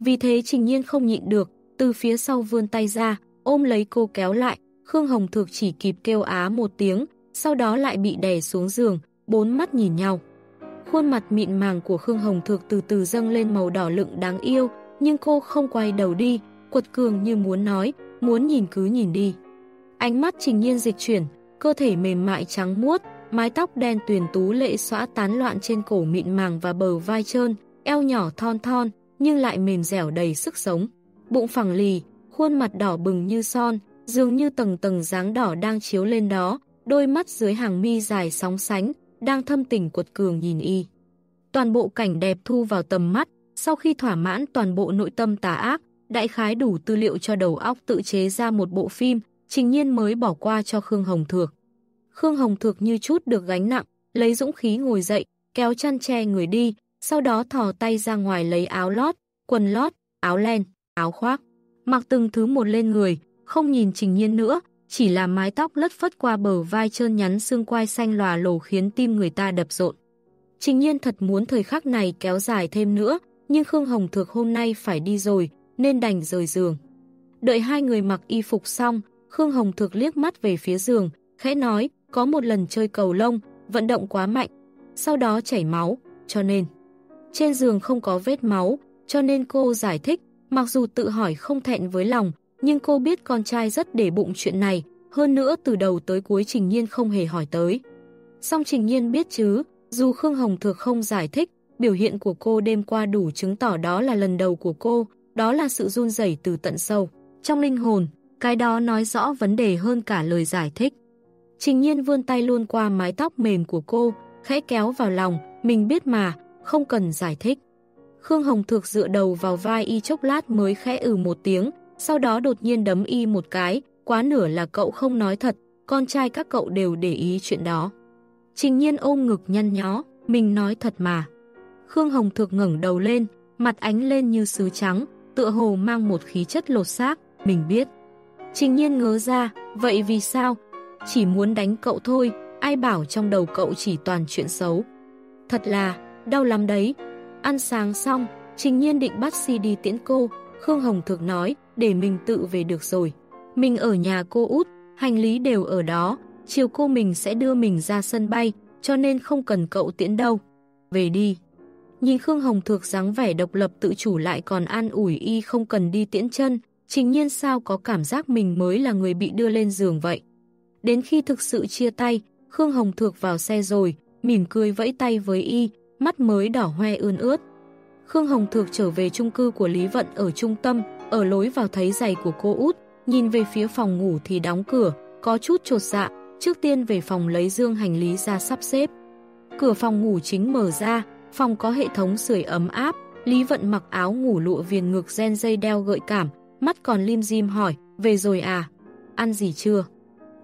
Vì thế Trình Nhiên không nhịn được, từ phía sau vươn tay ra, ôm lấy cô kéo lại, Khương Hồng Thược chỉ kịp kêu á một tiếng, sau đó lại bị đè xuống giường, bốn mắt nhìn nhau. Khuôn mặt mịn màng của Khương Hồng Thược từ từ dâng lên màu đỏ lựng đáng yêu, nhưng cô không quay đầu đi, quật cường như muốn nói, muốn nhìn cứ nhìn đi. Ánh mắt Trình Nhiên dịch chuyển, cơ thể mềm mại trắng muốt, mái tóc đen tuyền tú lệ xõa tán loạn trên cổ mịn màng và bờ vai trơn, eo nhỏ thon thon, nhưng lại mềm dẻo đầy sức sống. Bụng phẳng lì, khuôn mặt đỏ bừng như son, dường như tầng tầng dáng đỏ đang chiếu lên đó, đôi mắt dưới hàng mi dài sóng sánh, đang thâm tình cuột cường nhìn y. Toàn bộ cảnh đẹp thu vào tầm mắt, sau khi thỏa mãn toàn bộ nội tâm tà ác, đại khái đủ tư liệu cho đầu óc tự chế ra một bộ phim, trình nhiên mới bỏ qua cho Khương Hồng Thược. Khương Hồng Thược như chút được gánh nặng, lấy dũng khí ngồi dậy, kéo chăn che người đi, sau đó thò tay ra ngoài lấy áo lót, quần lót, áo len, áo khoác. Mặc từng thứ một lên người, không nhìn trình nhiên nữa, chỉ là mái tóc lất phất qua bờ vai trơn nhắn xương quai xanh lòa lồ khiến tim người ta đập rộn. Trình nhiên thật muốn thời khắc này kéo dài thêm nữa, nhưng Khương Hồng Thược hôm nay phải đi rồi, nên đành rời giường. Đợi hai người mặc y phục xong, Khương Hồng Thược liếc mắt về phía giường, khẽ nói, có một lần chơi cầu lông, vận động quá mạnh, sau đó chảy máu, cho nên. Trên giường không có vết máu, cho nên cô giải thích, mặc dù tự hỏi không thẹn với lòng, nhưng cô biết con trai rất để bụng chuyện này, hơn nữa từ đầu tới cuối Trình Nhiên không hề hỏi tới. Song Trình Nhiên biết chứ, dù Khương Hồng Thược không giải thích, biểu hiện của cô đêm qua đủ chứng tỏ đó là lần đầu của cô, đó là sự run rẩy từ tận sâu. Trong linh hồn, cái đó nói rõ vấn đề hơn cả lời giải thích. Trình nhiên vươn tay luôn qua mái tóc mềm của cô, khẽ kéo vào lòng, mình biết mà, không cần giải thích. Khương Hồng Thược dựa đầu vào vai y chốc lát mới khẽ ừ một tiếng, sau đó đột nhiên đấm y một cái, quá nửa là cậu không nói thật, con trai các cậu đều để ý chuyện đó. Trình nhiên ôm ngực nhăn nhó, mình nói thật mà. Khương Hồng Thược ngẩng đầu lên, mặt ánh lên như sứ trắng, tựa hồ mang một khí chất lột xác, mình biết. Trình nhiên ngớ ra, vậy vì sao? Chỉ muốn đánh cậu thôi, ai bảo trong đầu cậu chỉ toàn chuyện xấu. Thật là, đau lắm đấy. Ăn sáng xong, Trình nhiên định bắt si đi tiễn cô, Khương Hồng Thược nói, để mình tự về được rồi. Mình ở nhà cô út, hành lý đều ở đó, chiều cô mình sẽ đưa mình ra sân bay, cho nên không cần cậu tiễn đâu. Về đi. Nhìn Khương Hồng Thược dáng vẻ độc lập tự chủ lại còn an ủi y không cần đi tiễn chân, trình nhiên sao có cảm giác mình mới là người bị đưa lên giường vậy. Đến khi thực sự chia tay, Khương Hồng Thược vào xe rồi, mỉm cười vẫy tay với y, mắt mới đỏ hoe ươn ướt. Khương Hồng Thược trở về chung cư của Lý Vận ở trung tâm, ở lối vào thấy giày của cô út, nhìn về phía phòng ngủ thì đóng cửa, có chút trột dạ, trước tiên về phòng lấy dương hành lý ra sắp xếp. Cửa phòng ngủ chính mở ra, phòng có hệ thống sưởi ấm áp, Lý Vận mặc áo ngủ lụa viền ngực gen dây đeo gợi cảm, mắt còn lim dim hỏi, về rồi à? Ăn gì chưa?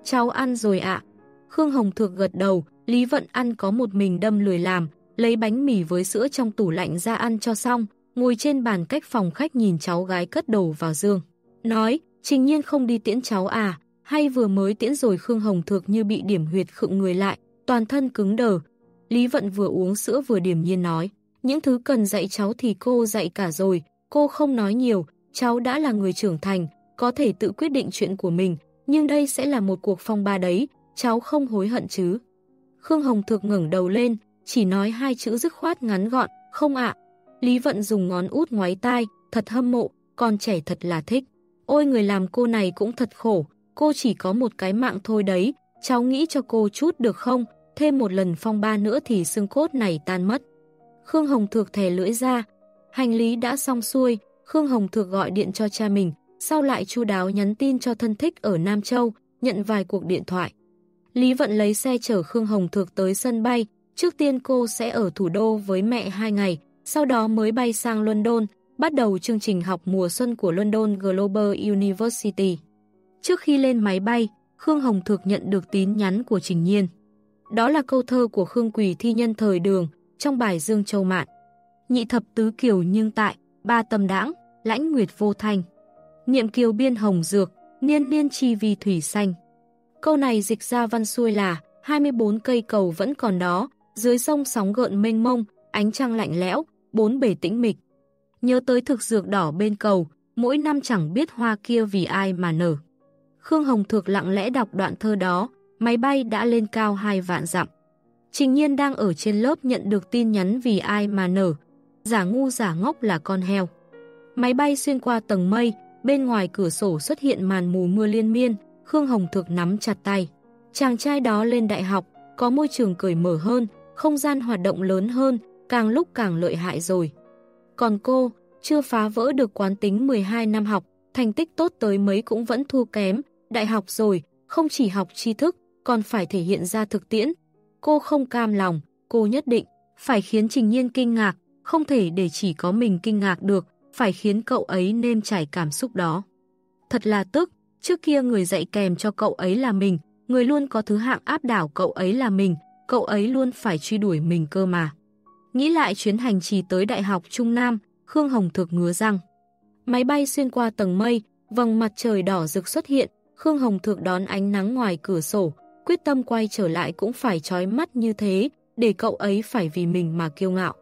Cháu ăn rồi ạ. Khương Hồng Thược gật đầu, Lý Vận ăn có một mình đâm lười làm, lấy bánh mì với sữa trong tủ lạnh ra ăn cho xong, ngồi trên bàn cách phòng khách nhìn cháu gái cất đồ vào giường. Nói, trình nhiên không đi tiễn cháu à, hay vừa mới tiễn rồi Khương Hồng Thược như bị điểm huyệt khựng người lại, toàn thân cứng đờ. Lý Vận vừa uống sữa vừa điểm nhiên nói, những thứ cần dạy cháu thì cô dạy cả rồi, cô không nói nhiều, cháu đã là người trưởng thành, có thể tự quyết định chuyện của mình, nhưng đây sẽ là một cuộc phong ba đấy, cháu không hối hận chứ. Khương Hồng Thược ngẩng đầu lên, chỉ nói hai chữ dứt khoát ngắn gọn, không ạ. Lý Vận dùng ngón út ngoái tai, thật hâm mộ, con trẻ thật là thích. Ôi người làm cô này cũng thật khổ, cô chỉ có một cái mạng thôi đấy, cháu nghĩ cho cô chút được không? Thêm một lần phong ba nữa thì xương cốt này tan mất. Khương Hồng Thược thè lưỡi ra, hành lý đã xong xuôi, Khương Hồng Thược gọi điện cho cha mình, sau lại chu đáo nhắn tin cho thân thích ở Nam Châu, nhận vài cuộc điện thoại. Lý Vận lấy xe chở Khương Hồng Thược tới sân bay, trước tiên cô sẽ ở thủ đô với mẹ hai ngày, sau đó mới bay sang London, bắt đầu chương trình học mùa xuân của London Global University. Trước khi lên máy bay, Khương Hồng Thược nhận được tín nhắn của Trình Nhiên. Đó là câu thơ của Khương Quỳ thi nhân thời đường, trong bài Dương Châu Mạn. Nhị thập tứ kiều nhưng tại, ba tâm đãng, lãnh nguyệt vô thanh. Niệm kiều biên hồng dược, niên niên chi vi thủy xanh. Câu này dịch ra văn xuôi là 24 cây cầu vẫn còn đó, dưới sông sóng gợn mênh mông, ánh trăng lạnh lẽo, bốn bể tĩnh mịch. Nhớ tới thực dược đỏ bên cầu, mỗi năm chẳng biết hoa kia vì ai mà nở. Khương Hồng Thược lặng lẽ đọc đoạn thơ đó, máy bay đã lên cao hai vạn dặm. Trình nhiên đang ở trên lớp nhận được tin nhắn vì ai mà nở. Giả ngu giả ngốc là con heo. Máy bay xuyên qua tầng mây, bên ngoài cửa sổ xuất hiện màn mù mưa liên miên, Khương Hồng Thược nắm chặt tay. Chàng trai đó lên đại học, có môi trường cởi mở hơn, không gian hoạt động lớn hơn, càng lúc càng lợi hại rồi. Còn cô, chưa phá vỡ được quán tính 12 năm học, thành tích tốt tới mấy cũng vẫn thua kém, đại học rồi, không chỉ học tri thức, còn phải thể hiện ra thực tiễn. Cô không cam lòng, cô nhất định, phải khiến Trình Nhiên kinh ngạc, không thể để chỉ có mình kinh ngạc được, phải khiến cậu ấy nêm trải cảm xúc đó. Thật là tức, trước kia người dạy kèm cho cậu ấy là mình, người luôn có thứ hạng áp đảo cậu ấy là mình, cậu ấy luôn phải truy đuổi mình cơ mà. Nghĩ lại chuyến hành trì tới Đại học Trung Nam, Khương Hồng thực ngứa răng. Máy bay xuyên qua tầng mây, vầng mặt trời đỏ rực xuất hiện, Khương Hồng thực đón ánh nắng ngoài cửa sổ, quyết tâm quay trở lại cũng phải trói mắt như thế, để cậu ấy phải vì mình mà kiêu ngạo.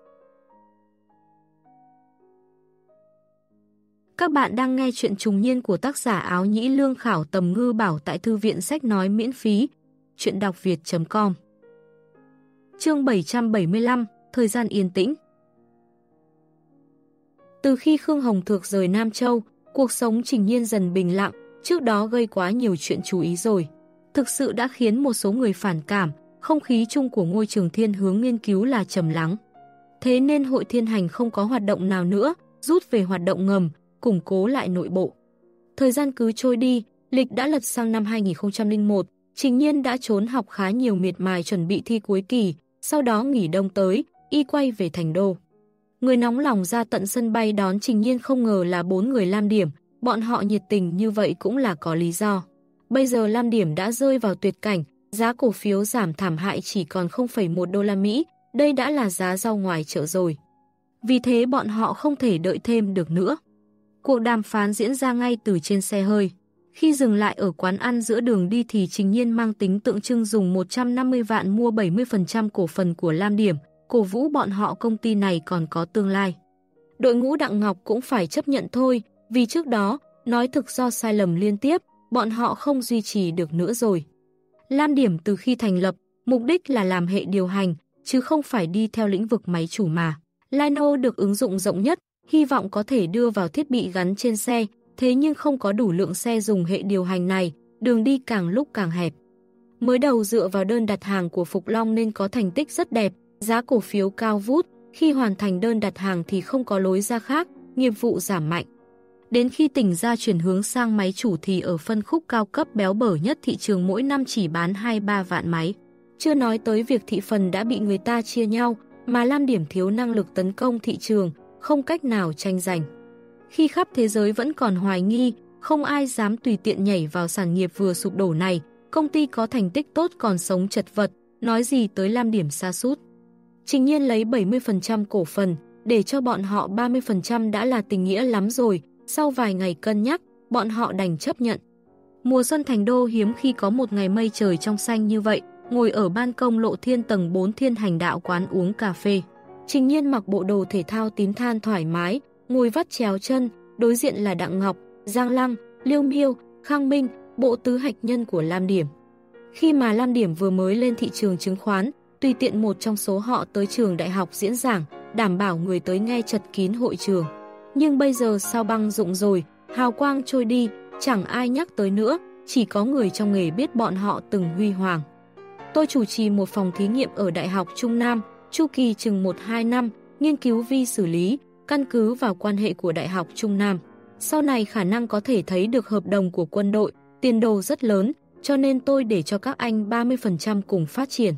Các bạn đang nghe chuyện trùng niên của tác giả áo nhĩ lương khảo tầm ngư bảo tại thư viện sách nói miễn phí. Chuyện đọc việt.com Chương 775 Thời gian yên tĩnh Từ khi Khương Hồng Thược rời Nam Châu, cuộc sống trình nhiên dần bình lặng, trước đó gây quá nhiều chuyện chú ý rồi. Thực sự đã khiến một số người phản cảm, không khí chung của ngôi trường thiên hướng nghiên cứu là trầm lắng. Thế nên hội thiên hành không có hoạt động nào nữa, rút về hoạt động ngầm, củng cố lại nội bộ. Thời gian cứ trôi đi, lịch đã lật sang năm 2001, Trình Nhiên đã trốn học khá nhiều miệt mài chuẩn bị thi cuối kỳ, sau đó nghỉ đông tới, y quay về thành đô. Người nóng lòng ra tận sân bay đón Trình Nhiên không ngờ là bốn người Lam Điểm, bọn họ nhiệt tình như vậy cũng là có lý do. Bây giờ Lam Điểm đã rơi vào tuyệt cảnh, giá cổ phiếu giảm thảm hại chỉ còn 0,1 đô la Mỹ, đây đã là giá rau ngoài chợ rồi. Vì thế bọn họ không thể đợi thêm được nữa. Cuộc đàm phán diễn ra ngay từ trên xe hơi. Khi dừng lại ở quán ăn giữa đường đi thì Trình Nhiên mang tính tượng trưng dùng 150 vạn mua 70% cổ phần của Lam Điểm, cổ vũ bọn họ công ty này còn có tương lai. Đội ngũ Đặng Ngọc cũng phải chấp nhận thôi, vì trước đó, nói thực do sai lầm liên tiếp, bọn họ không duy trì được nữa rồi. Lam Điểm từ khi thành lập, Mục đích là làm hệ điều hành, chứ không phải đi theo lĩnh vực máy chủ mà. Lino được ứng dụng rộng nhất, hy vọng có thể đưa vào thiết bị gắn trên xe, thế nhưng không có đủ lượng xe dùng hệ điều hành này, đường đi càng lúc càng hẹp. Mới đầu dựa vào đơn đặt hàng của Phục Long nên có thành tích rất đẹp, giá cổ phiếu cao vút, khi hoàn thành đơn đặt hàng thì không có lối ra khác, nghiệp vụ giảm mạnh. Đến khi tỉnh ra chuyển hướng sang máy chủ thì ở phân khúc cao cấp béo bở nhất thị trường mỗi năm chỉ bán 2-3 vạn máy. Chưa nói tới việc thị phần đã bị người ta chia nhau, mà Lam Điểm thiếu năng lực tấn công thị trường, không cách nào tranh giành. Khi khắp thế giới vẫn còn hoài nghi, không ai dám tùy tiện nhảy vào sản nghiệp vừa sụp đổ này, công ty có thành tích tốt còn sống chật vật, nói gì tới Lam Điểm xa sút Trình nhiên lấy 70% cổ phần, để cho bọn họ 30% đã là tình nghĩa lắm rồi, sau vài ngày cân nhắc, bọn họ đành chấp nhận. Mùa xuân thành đô hiếm khi có một ngày mây trời trong xanh như vậy, ngồi ở ban công lộ thiên tầng 4 thiên hành đạo quán uống cà phê. Trình nhiên mặc bộ đồ thể thao tím than thoải mái, ngồi vắt chéo chân, đối diện là Đặng Ngọc, Giang Lăng, Liêu Miêu, Khang Minh, bộ tứ hạch nhân của Lam Điểm. Khi mà Lam Điểm vừa mới lên thị trường chứng khoán, tùy tiện một trong số họ tới trường đại học diễn giảng, đảm bảo người tới nghe chật kín hội trường. Nhưng bây giờ sao băng rụng rồi, hào quang trôi đi, chẳng ai nhắc tới nữa, chỉ có người trong nghề biết bọn họ từng huy hoàng. Tôi chủ trì một phòng thí nghiệm ở Đại học Trung Nam, chu kỳ chừng 1-2 năm, nghiên cứu vi xử lý, căn cứ vào quan hệ của Đại học Trung Nam. Sau này khả năng có thể thấy được hợp đồng của quân đội, tiền đồ rất lớn, cho nên tôi để cho các anh 30% cùng phát triển.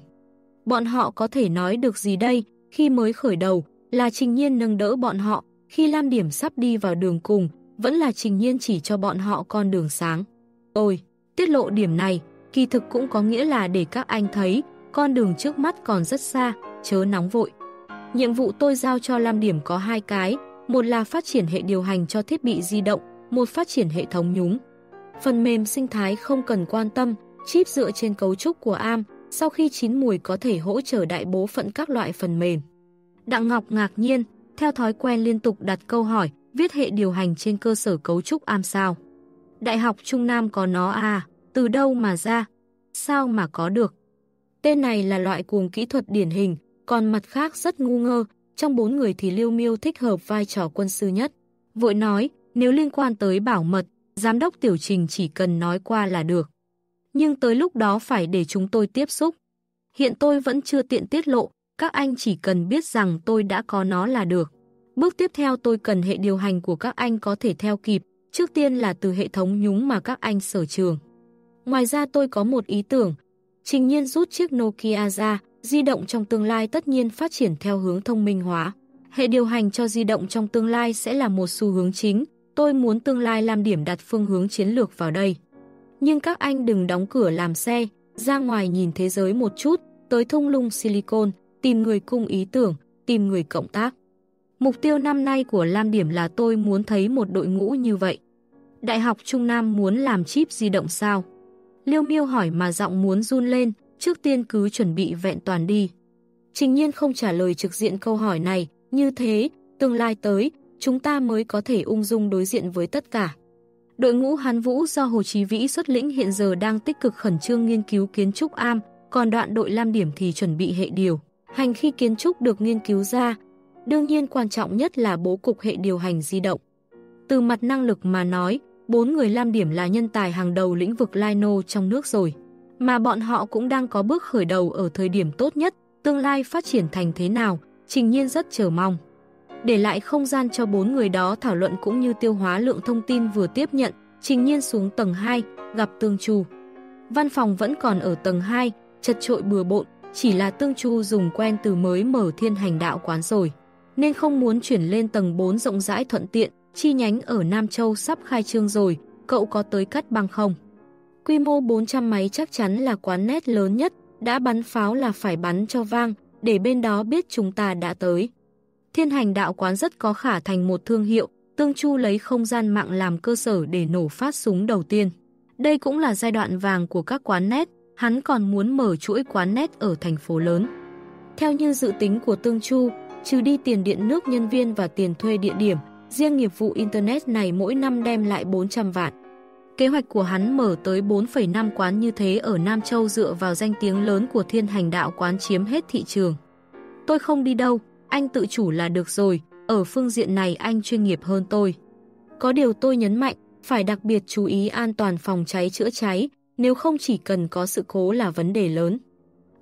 Bọn họ có thể nói được gì đây, khi mới khởi đầu, là Trình Nhiên nâng đỡ bọn họ, khi Lam Điểm sắp đi vào đường cùng, vẫn là Trình Nhiên chỉ cho bọn họ con đường sáng. Ôi tiết lộ điểm này, kỳ thực cũng có nghĩa là để các anh thấy, con đường trước mắt còn rất xa, chớ nóng vội. Nhiệm vụ tôi giao cho Lam Điểm có hai cái, một là phát triển hệ điều hành cho thiết bị di động, một phát triển hệ thống nhúng. Phần mềm sinh thái không cần quan tâm, chip dựa trên cấu trúc của ARM, sau khi chín mùi có thể hỗ trợ đại bố phận các loại phần mềm. Đặng Ngọc ngạc nhiên, theo thói quen liên tục đặt câu hỏi, viết hệ điều hành trên cơ sở cấu trúc am sao. Đại học Trung Nam có nó à, từ đâu mà ra? Sao mà có được? Tên này là loại cuồng kỹ thuật điển hình, còn mặt khác rất ngu ngơ, trong bốn người thì Liêu Miêu thích hợp vai trò quân sư nhất. Vội nói, nếu liên quan tới bảo mật, giám đốc tiểu trình chỉ cần nói qua là được. Nhưng tới lúc đó phải để chúng tôi tiếp xúc. Hiện tôi vẫn chưa tiện tiết lộ, các anh chỉ cần biết rằng tôi đã có nó là được. Bước tiếp theo tôi cần hệ điều hành của các anh có thể theo kịp, trước tiên là từ hệ thống nhúng mà các anh sở trường. Ngoài ra tôi có một ý tưởng, trình nhiên rút chiếc Nokia ra, di động trong tương lai tất nhiên phát triển theo hướng thông minh hóa. Hệ điều hành cho di động trong tương lai sẽ là một xu hướng chính, tôi muốn tương lai làm điểm đặt phương hướng chiến lược vào đây. Nhưng các anh đừng đóng cửa làm xe, ra ngoài nhìn thế giới một chút, tới thung lung silicon, tìm người cung ý tưởng, tìm người cộng tác. Mục tiêu năm nay của Lam Điểm là tôi muốn thấy một đội ngũ như vậy. Đại học Trung Nam muốn làm chip di động sao? Liêu miêu hỏi mà giọng muốn run lên, trước tiên cứ chuẩn bị vẹn toàn đi. Trình nhiên không trả lời trực diện câu hỏi này, như thế, tương lai tới, chúng ta mới có thể ung dung đối diện với tất cả. Đội ngũ Hán Vũ do Hồ Chí Vĩ xuất lĩnh hiện giờ đang tích cực khẩn trương nghiên cứu kiến trúc am, còn đoạn đội Lam Điểm thì chuẩn bị hệ điều. Hành khi kiến trúc được nghiên cứu ra, đương nhiên quan trọng nhất là bố cục hệ điều hành di động. Từ mặt năng lực mà nói, bốn người Lam Điểm là nhân tài hàng đầu lĩnh vực Lino trong nước rồi. Mà bọn họ cũng đang có bước khởi đầu ở thời điểm tốt nhất, tương lai phát triển thành thế nào, trình nhiên rất chờ mong. Để lại không gian cho bốn người đó thảo luận cũng như tiêu hóa lượng thông tin vừa tiếp nhận, trình nhiên xuống tầng 2, gặp Tương Chu. Văn phòng vẫn còn ở tầng 2, chật trội bừa bộn, chỉ là Tương Chu dùng quen từ mới mở thiên hành đạo quán rồi, nên không muốn chuyển lên tầng 4 rộng rãi thuận tiện, chi nhánh ở Nam Châu sắp khai trương rồi, cậu có tới cắt băng không? Quy mô 400 máy chắc chắn là quán nét lớn nhất, đã bắn pháo là phải bắn cho vang, để bên đó biết chúng ta đã tới. Thiên hành đạo quán rất có khả thành một thương hiệu, Tương Chu lấy không gian mạng làm cơ sở để nổ phát súng đầu tiên. Đây cũng là giai đoạn vàng của các quán nét, hắn còn muốn mở chuỗi quán nét ở thành phố lớn. Theo như dự tính của Tương Chu, trừ đi tiền điện nước nhân viên và tiền thuê địa điểm, riêng nghiệp vụ Internet này mỗi năm đem lại 400 vạn. Kế hoạch của hắn mở tới 4,5 quán như thế ở Nam Châu dựa vào danh tiếng lớn của thiên hành đạo quán chiếm hết thị trường. Tôi không đi đâu, anh tự chủ là được rồi, ở phương diện này anh chuyên nghiệp hơn tôi. Có điều tôi nhấn mạnh, phải đặc biệt chú ý an toàn phòng cháy chữa cháy, nếu không chỉ cần có sự cố là vấn đề lớn.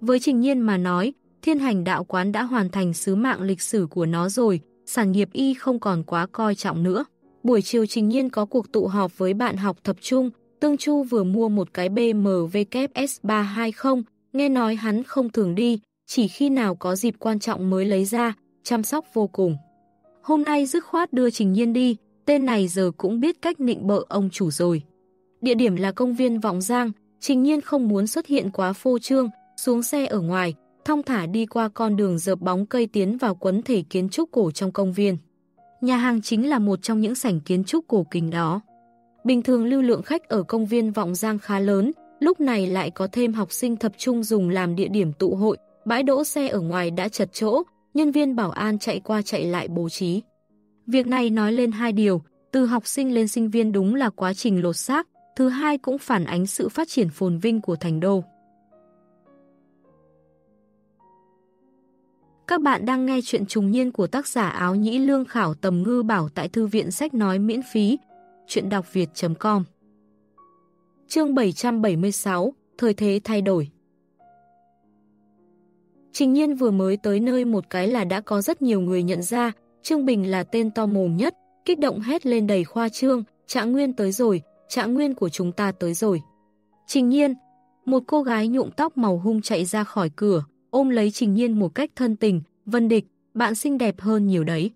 Với Trình Nhiên mà nói, thiên hành đạo quán đã hoàn thành sứ mạng lịch sử của nó rồi, sản nghiệp y không còn quá coi trọng nữa. Buổi chiều Trình Nhiên có cuộc tụ họp với bạn học thập trung, Tương Chu vừa mua một cái BMW S320, nghe nói hắn không thường đi, chỉ khi nào có dịp quan trọng mới lấy ra, chăm sóc vô cùng. Hôm nay dứt khoát đưa Trình Nhiên đi, tên này giờ cũng biết cách nịnh bợ ông chủ rồi. Địa điểm là công viên Vọng Giang, Trình Nhiên không muốn xuất hiện quá phô trương, xuống xe ở ngoài, thong thả đi qua con đường dợp bóng cây tiến vào quấn thể kiến trúc cổ trong công viên. Nhà hàng chính là một trong những sảnh kiến trúc cổ kính đó. Bình thường lưu lượng khách ở công viên Vọng Giang khá lớn, lúc này lại có thêm học sinh tập trung dùng làm địa điểm tụ hội, bãi đỗ xe ở ngoài đã chật chỗ, nhân viên bảo an chạy qua chạy lại bố trí. Việc này nói lên hai điều, từ học sinh lên sinh viên đúng là quá trình lột xác, thứ hai cũng phản ánh sự phát triển phồn vinh của thành đô. Các bạn đang nghe chuyện trùng niên của tác giả áo nhĩ lương khảo tầm ngư bảo tại thư viện sách nói miễn phí. Chuyện đọc việt.com Chương 776 Thời thế thay đổi Trình nhiên vừa mới tới nơi một cái là đã có rất nhiều người nhận ra Trương Bình là tên to mồm nhất, kích động hét lên đầy khoa trương, Trạng Nguyên tới rồi, Trạng Nguyên của chúng ta tới rồi. Trình nhiên, một cô gái nhuộm tóc màu hung chạy ra khỏi cửa, ôm lấy Trình Nhiên một cách thân tình, Vân Địch, bạn xinh đẹp hơn nhiều đấy.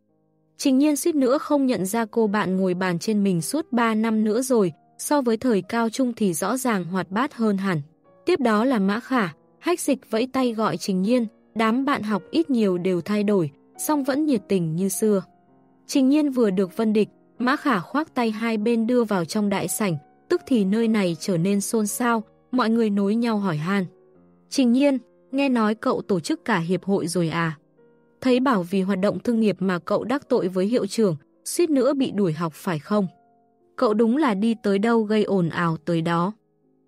Trình Nhiên suýt nữa không nhận ra cô bạn ngồi bàn trên mình suốt 3 năm nữa rồi, so với thời cao trung thì rõ ràng hoạt bát hơn hẳn. Tiếp đó là Mã Khả, hách dịch vẫy tay gọi Trình Nhiên, đám bạn học ít nhiều đều thay đổi, song vẫn nhiệt tình như xưa. Trình Nhiên vừa được Vân Địch, Mã Khả khoác tay hai bên đưa vào trong đại sảnh, tức thì nơi này trở nên xôn xao, mọi người nối nhau hỏi han. Trình Nhiên, nghe nói cậu tổ chức cả hiệp hội rồi à? Thấy bảo vì hoạt động thương nghiệp mà cậu đắc tội với hiệu trưởng, suýt nữa bị đuổi học phải không? Cậu đúng là đi tới đâu gây ồn ào tới đó.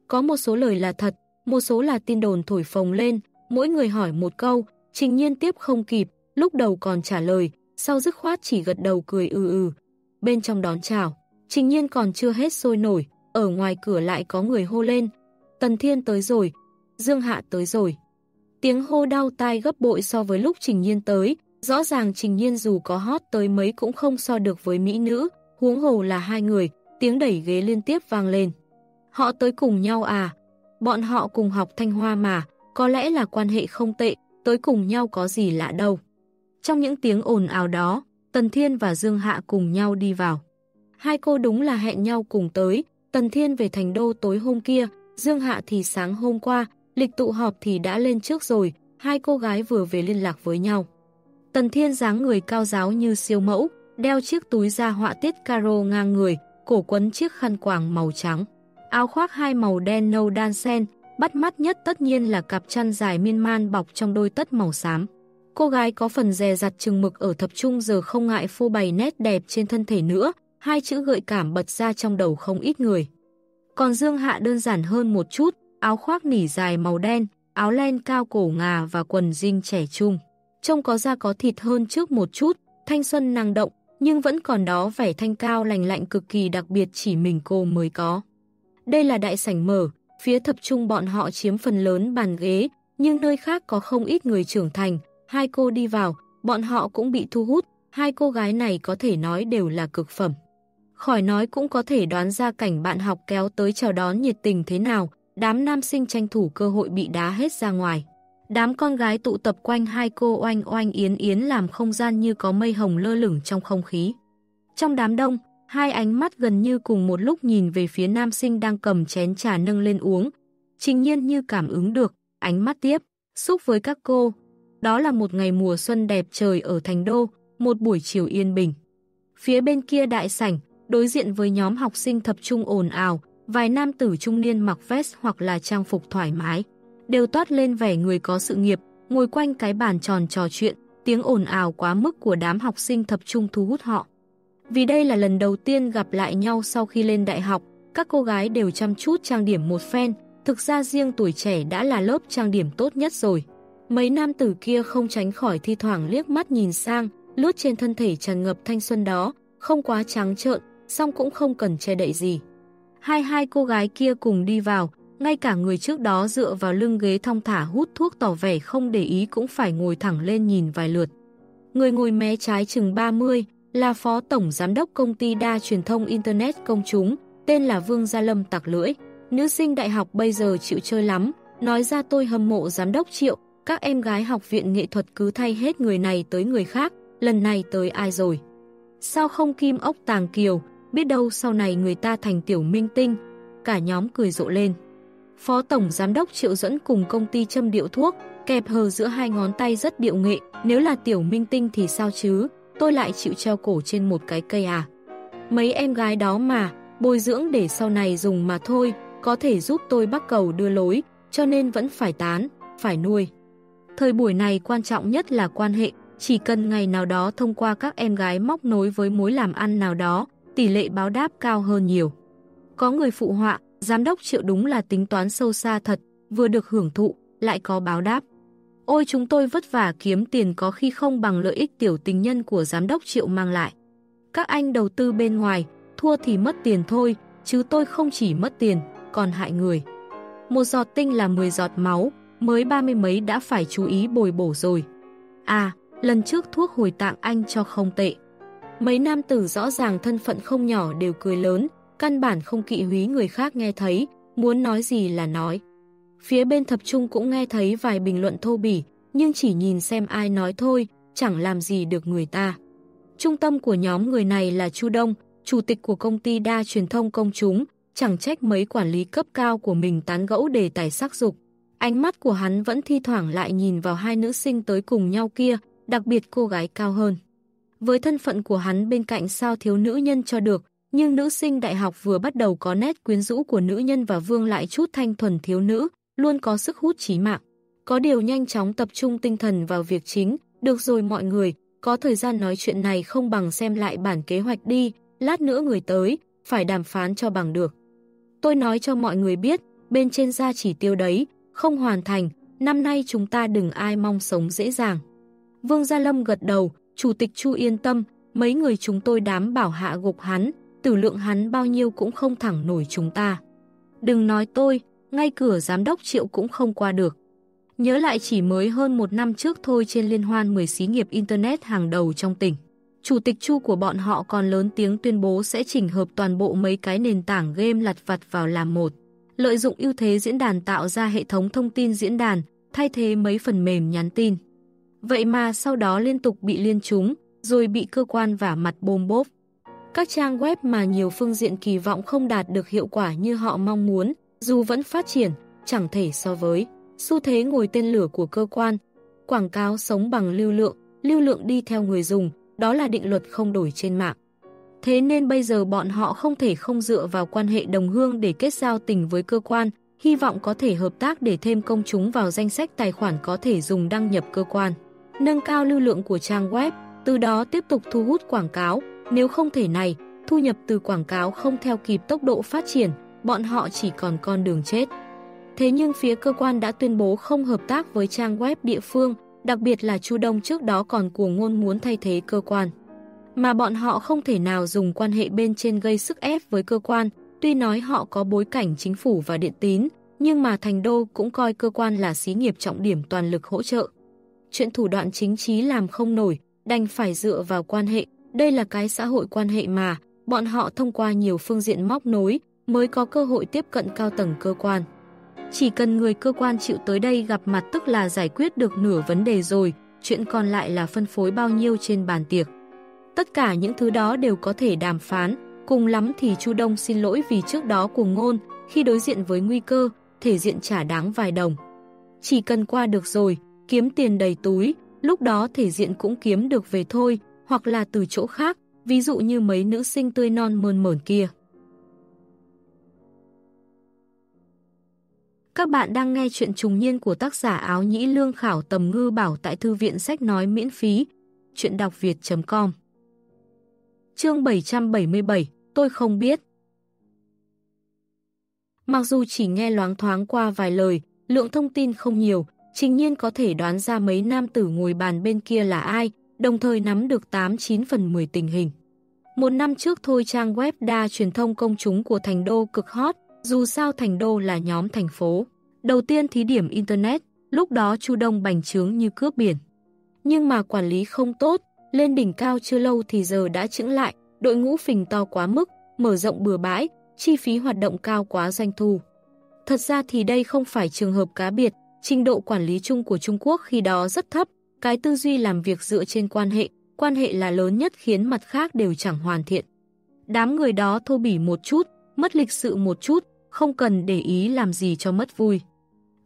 Có một số lời là thật, một số là tin đồn thổi phồng lên, mỗi người hỏi một câu, trình nhiên tiếp không kịp, lúc đầu còn trả lời, sau dứt khoát chỉ gật đầu cười ừ ừ. Bên trong đón chào, trình nhiên còn chưa hết sôi nổi, ở ngoài cửa lại có người hô lên. Tần Thiên tới rồi, Dương Hạ tới rồi. Tiếng hô đau tai gấp bội so với lúc Trình Nhiên tới, rõ ràng Trình Nhiên dù có hót tới mấy cũng không so được với mỹ nữ, huống hồ là hai người, tiếng đẩy ghế liên tiếp vang lên. Họ tới cùng nhau à? Bọn họ cùng học Thanh Hoa mà, có lẽ là quan hệ không tệ, tới cùng nhau có gì lạ đâu. Trong những tiếng ồn ào đó, Tần Thiên và Dương Hạ cùng nhau đi vào. Hai cô đúng là hẹn nhau cùng tới, Tần Thiên về thành đô tối hôm kia, Dương Hạ thì sáng hôm qua, Lịch tụ họp thì đã lên trước rồi, hai cô gái vừa về liên lạc với nhau. Tần Thiên dáng người cao giáo như siêu mẫu, đeo chiếc túi da họa tiết caro ngang người, cổ quấn chiếc khăn quàng màu trắng. Áo khoác hai màu đen nâu đan sen, bắt mắt nhất tất nhiên là cặp chăn dài miên man bọc trong đôi tất màu xám. Cô gái có phần dè dặt chừng mực ở thập trung giờ không ngại phô bày nét đẹp trên thân thể nữa, hai chữ gợi cảm bật ra trong đầu không ít người. Còn Dương Hạ đơn giản hơn một chút, áo khoác nỉ dài màu đen, áo len cao cổ ngà và quần jean trẻ trung. Trông có da có thịt hơn trước một chút, thanh xuân năng động, nhưng vẫn còn đó vẻ thanh cao lành lạnh cực kỳ đặc biệt chỉ mình cô mới có. Đây là đại sảnh mở, phía tập trung bọn họ chiếm phần lớn bàn ghế, nhưng nơi khác có không ít người trưởng thành. Hai cô đi vào, bọn họ cũng bị thu hút, hai cô gái này có thể nói đều là cực phẩm. Khỏi nói cũng có thể đoán ra cảnh bạn học kéo tới chào đón nhiệt tình thế nào, đám nam sinh tranh thủ cơ hội bị đá hết ra ngoài. Đám con gái tụ tập quanh hai cô oanh oanh yến yến làm không gian như có mây hồng lơ lửng trong không khí. Trong đám đông, hai ánh mắt gần như cùng một lúc nhìn về phía nam sinh đang cầm chén trà nâng lên uống. Trình nhiên như cảm ứng được, ánh mắt tiếp, xúc với các cô. Đó là một ngày mùa xuân đẹp trời ở Thành Đô, một buổi chiều yên bình. Phía bên kia đại sảnh, đối diện với nhóm học sinh tập trung ồn ào, Vài nam tử trung niên mặc vest hoặc là trang phục thoải mái, đều toát lên vẻ người có sự nghiệp, ngồi quanh cái bàn tròn trò chuyện, tiếng ồn ào quá mức của đám học sinh tập trung thu hút họ. Vì đây là lần đầu tiên gặp lại nhau sau khi lên đại học, Các cô gái đều chăm chút trang điểm một phen, thực ra riêng tuổi trẻ đã là lớp trang điểm tốt nhất rồi. Mấy nam tử kia không tránh khỏi thi thoảng liếc mắt nhìn sang, lướt trên thân thể tràn ngập thanh xuân đó, không quá trắng trợn, song cũng không cần che đậy gì. Hai hai cô gái kia cùng đi vào, ngay cả người trước đó dựa vào lưng ghế thong thả hút thuốc tỏ vẻ không để ý cũng phải ngồi thẳng lên nhìn vài lượt. Người ngồi mé trái chừng 30 là Phó Tổng Giám đốc Công ty Đa Truyền thông Internet Công chúng, tên là Vương Gia Lâm tặc lưỡi. Nữ sinh đại học bây giờ chịu chơi lắm, nói ra tôi hâm mộ Giám đốc Triệu, các em gái học viện nghệ thuật cứ thay hết người này tới người khác, lần này tới ai rồi. Sao không kim ốc tàng kiều, biết đâu sau này người ta thành tiểu minh tinh. Cả nhóm cười rộ lên. Phó Tổng Giám đốc Triệu dẫn cùng công ty châm điệu thuốc, kẹp hờ giữa hai ngón tay rất điệu nghệ, nếu là tiểu minh tinh thì sao chứ, tôi lại chịu treo cổ trên một cái cây à. Mấy em gái đó mà, bồi dưỡng để sau này dùng mà thôi, có thể giúp tôi bắt cầu đưa lối, cho nên vẫn phải tán, phải nuôi. Thời buổi này quan trọng nhất là quan hệ, chỉ cần ngày nào đó thông qua các em gái móc nối với mối làm ăn nào đó, tỷ lệ báo đáp cao hơn nhiều. Có người phụ họa, giám đốc triệu đúng là tính toán sâu xa thật, vừa được hưởng thụ, lại có báo đáp. Ôi chúng tôi vất vả kiếm tiền có khi không bằng lợi ích tiểu tình nhân của giám đốc triệu mang lại. Các anh đầu tư bên ngoài, thua thì mất tiền thôi, chứ tôi không chỉ mất tiền, còn hại người. Một giọt tinh là 10 giọt máu, mới ba mươi mấy đã phải chú ý bồi bổ rồi. À, lần trước thuốc hồi tạng anh cho không tệ. Mấy nam tử rõ ràng thân phận không nhỏ đều cười lớn, căn bản không kỵ húy người khác nghe thấy, muốn nói gì là nói. Phía bên thập trung cũng nghe thấy vài bình luận thô bỉ, nhưng chỉ nhìn xem ai nói thôi, chẳng làm gì được người ta. Trung tâm của nhóm người này là Chu Đông, chủ tịch của công ty đa truyền thông công chúng, chẳng trách mấy quản lý cấp cao của mình tán gẫu đề tài sắc dục. Ánh mắt của hắn vẫn thi thoảng lại nhìn vào hai nữ sinh tới cùng nhau kia, đặc biệt cô gái cao hơn. Với thân phận của hắn bên cạnh sao thiếu nữ nhân cho được, nhưng nữ sinh đại học vừa bắt đầu có nét quyến rũ của nữ nhân và vương lại chút thanh thuần thiếu nữ, luôn có sức hút trí mạng. Có điều nhanh chóng tập trung tinh thần vào việc chính, được rồi mọi người, có thời gian nói chuyện này không bằng xem lại bản kế hoạch đi, lát nữa người tới, phải đàm phán cho bằng được. Tôi nói cho mọi người biết, bên trên ra chỉ tiêu đấy, không hoàn thành, năm nay chúng ta đừng ai mong sống dễ dàng. Vương Gia Lâm gật đầu, Chủ tịch Chu yên tâm, mấy người chúng tôi đám bảo hạ gục hắn, tử lượng hắn bao nhiêu cũng không thẳng nổi chúng ta. Đừng nói tôi, ngay cửa giám đốc triệu cũng không qua được. Nhớ lại chỉ mới hơn một năm trước thôi trên liên hoan 10 xí nghiệp Internet hàng đầu trong tỉnh. Chủ tịch Chu của bọn họ còn lớn tiếng tuyên bố sẽ chỉnh hợp toàn bộ mấy cái nền tảng game lặt vặt vào làm một. Lợi dụng ưu thế diễn đàn tạo ra hệ thống thông tin diễn đàn, thay thế mấy phần mềm nhắn tin. Vậy mà sau đó liên tục bị liên trúng, rồi bị cơ quan vả mặt bôm bốp. Các trang web mà nhiều phương diện kỳ vọng không đạt được hiệu quả như họ mong muốn, dù vẫn phát triển, chẳng thể so với xu thế ngồi tên lửa của cơ quan. Quảng cáo sống bằng lưu lượng, lưu lượng đi theo người dùng, đó là định luật không đổi trên mạng. Thế nên bây giờ bọn họ không thể không dựa vào quan hệ đồng hương để kết giao tình với cơ quan, hy vọng có thể hợp tác để thêm công chúng vào danh sách tài khoản có thể dùng đăng nhập cơ quan. Nâng cao lưu lượng của trang web, từ đó tiếp tục thu hút quảng cáo, nếu không thể này, thu nhập từ quảng cáo không theo kịp tốc độ phát triển, bọn họ chỉ còn con đường chết. Thế nhưng phía cơ quan đã tuyên bố không hợp tác với trang web địa phương, đặc biệt là Chu Đông trước đó còn cuồng ngôn muốn thay thế cơ quan. Mà bọn họ không thể nào dùng quan hệ bên trên gây sức ép với cơ quan, tuy nói họ có bối cảnh chính phủ và điện tín, nhưng mà Thành Đô cũng coi cơ quan là xí nghiệp trọng điểm toàn lực hỗ trợ. Chuyện thủ đoạn chính trí làm không nổi, đành phải dựa vào quan hệ, đây là cái xã hội quan hệ mà, bọn họ thông qua nhiều phương diện móc nối mới có cơ hội tiếp cận cao tầng cơ quan. Chỉ cần người cơ quan chịu tới đây gặp mặt tức là giải quyết được nửa vấn đề rồi, chuyện còn lại là phân phối bao nhiêu trên bàn tiệc. Tất cả những thứ đó đều có thể đàm phán, cùng lắm thì Chu Đông xin lỗi vì trước đó cùng ngôn, khi đối diện với nguy cơ, thể diện trả đáng vài đồng. Chỉ cần qua được rồi, kiếm tiền đầy túi, lúc đó thể diện cũng kiếm được về thôi, hoặc là từ chỗ khác, ví dụ như mấy nữ sinh tươi non mơn mởn kia. Các bạn đang nghe chuyện trùng niên của tác giả áo nhĩ lương khảo tầm ngư bảo tại thư viện sách nói miễn phí. Chuyện đọc việt.com Chương 777, tôi không biết. Mặc dù chỉ nghe loáng thoáng qua vài lời, lượng thông tin không nhiều, trình nhiên có thể đoán ra mấy nam tử ngồi bàn bên kia là ai, đồng thời nắm được 8-9 phần 10 tình hình. Một năm trước thôi trang web đa truyền thông công chúng của Thành Đô cực hot, dù sao Thành Đô là nhóm thành phố. Đầu tiên thí điểm Internet, lúc đó Chu Đông bành trướng như cướp biển. Nhưng mà quản lý không tốt, lên đỉnh cao chưa lâu thì giờ đã chững lại, đội ngũ phình to quá mức, mở rộng bừa bãi, chi phí hoạt động cao quá doanh thu. Thật ra thì đây không phải trường hợp cá biệt, trình độ quản lý chung của Trung Quốc khi đó rất thấp, cái tư duy làm việc dựa trên quan hệ, quan hệ là lớn nhất khiến mặt khác đều chẳng hoàn thiện. Đám người đó thô bỉ một chút, mất lịch sự một chút, không cần để ý làm gì cho mất vui.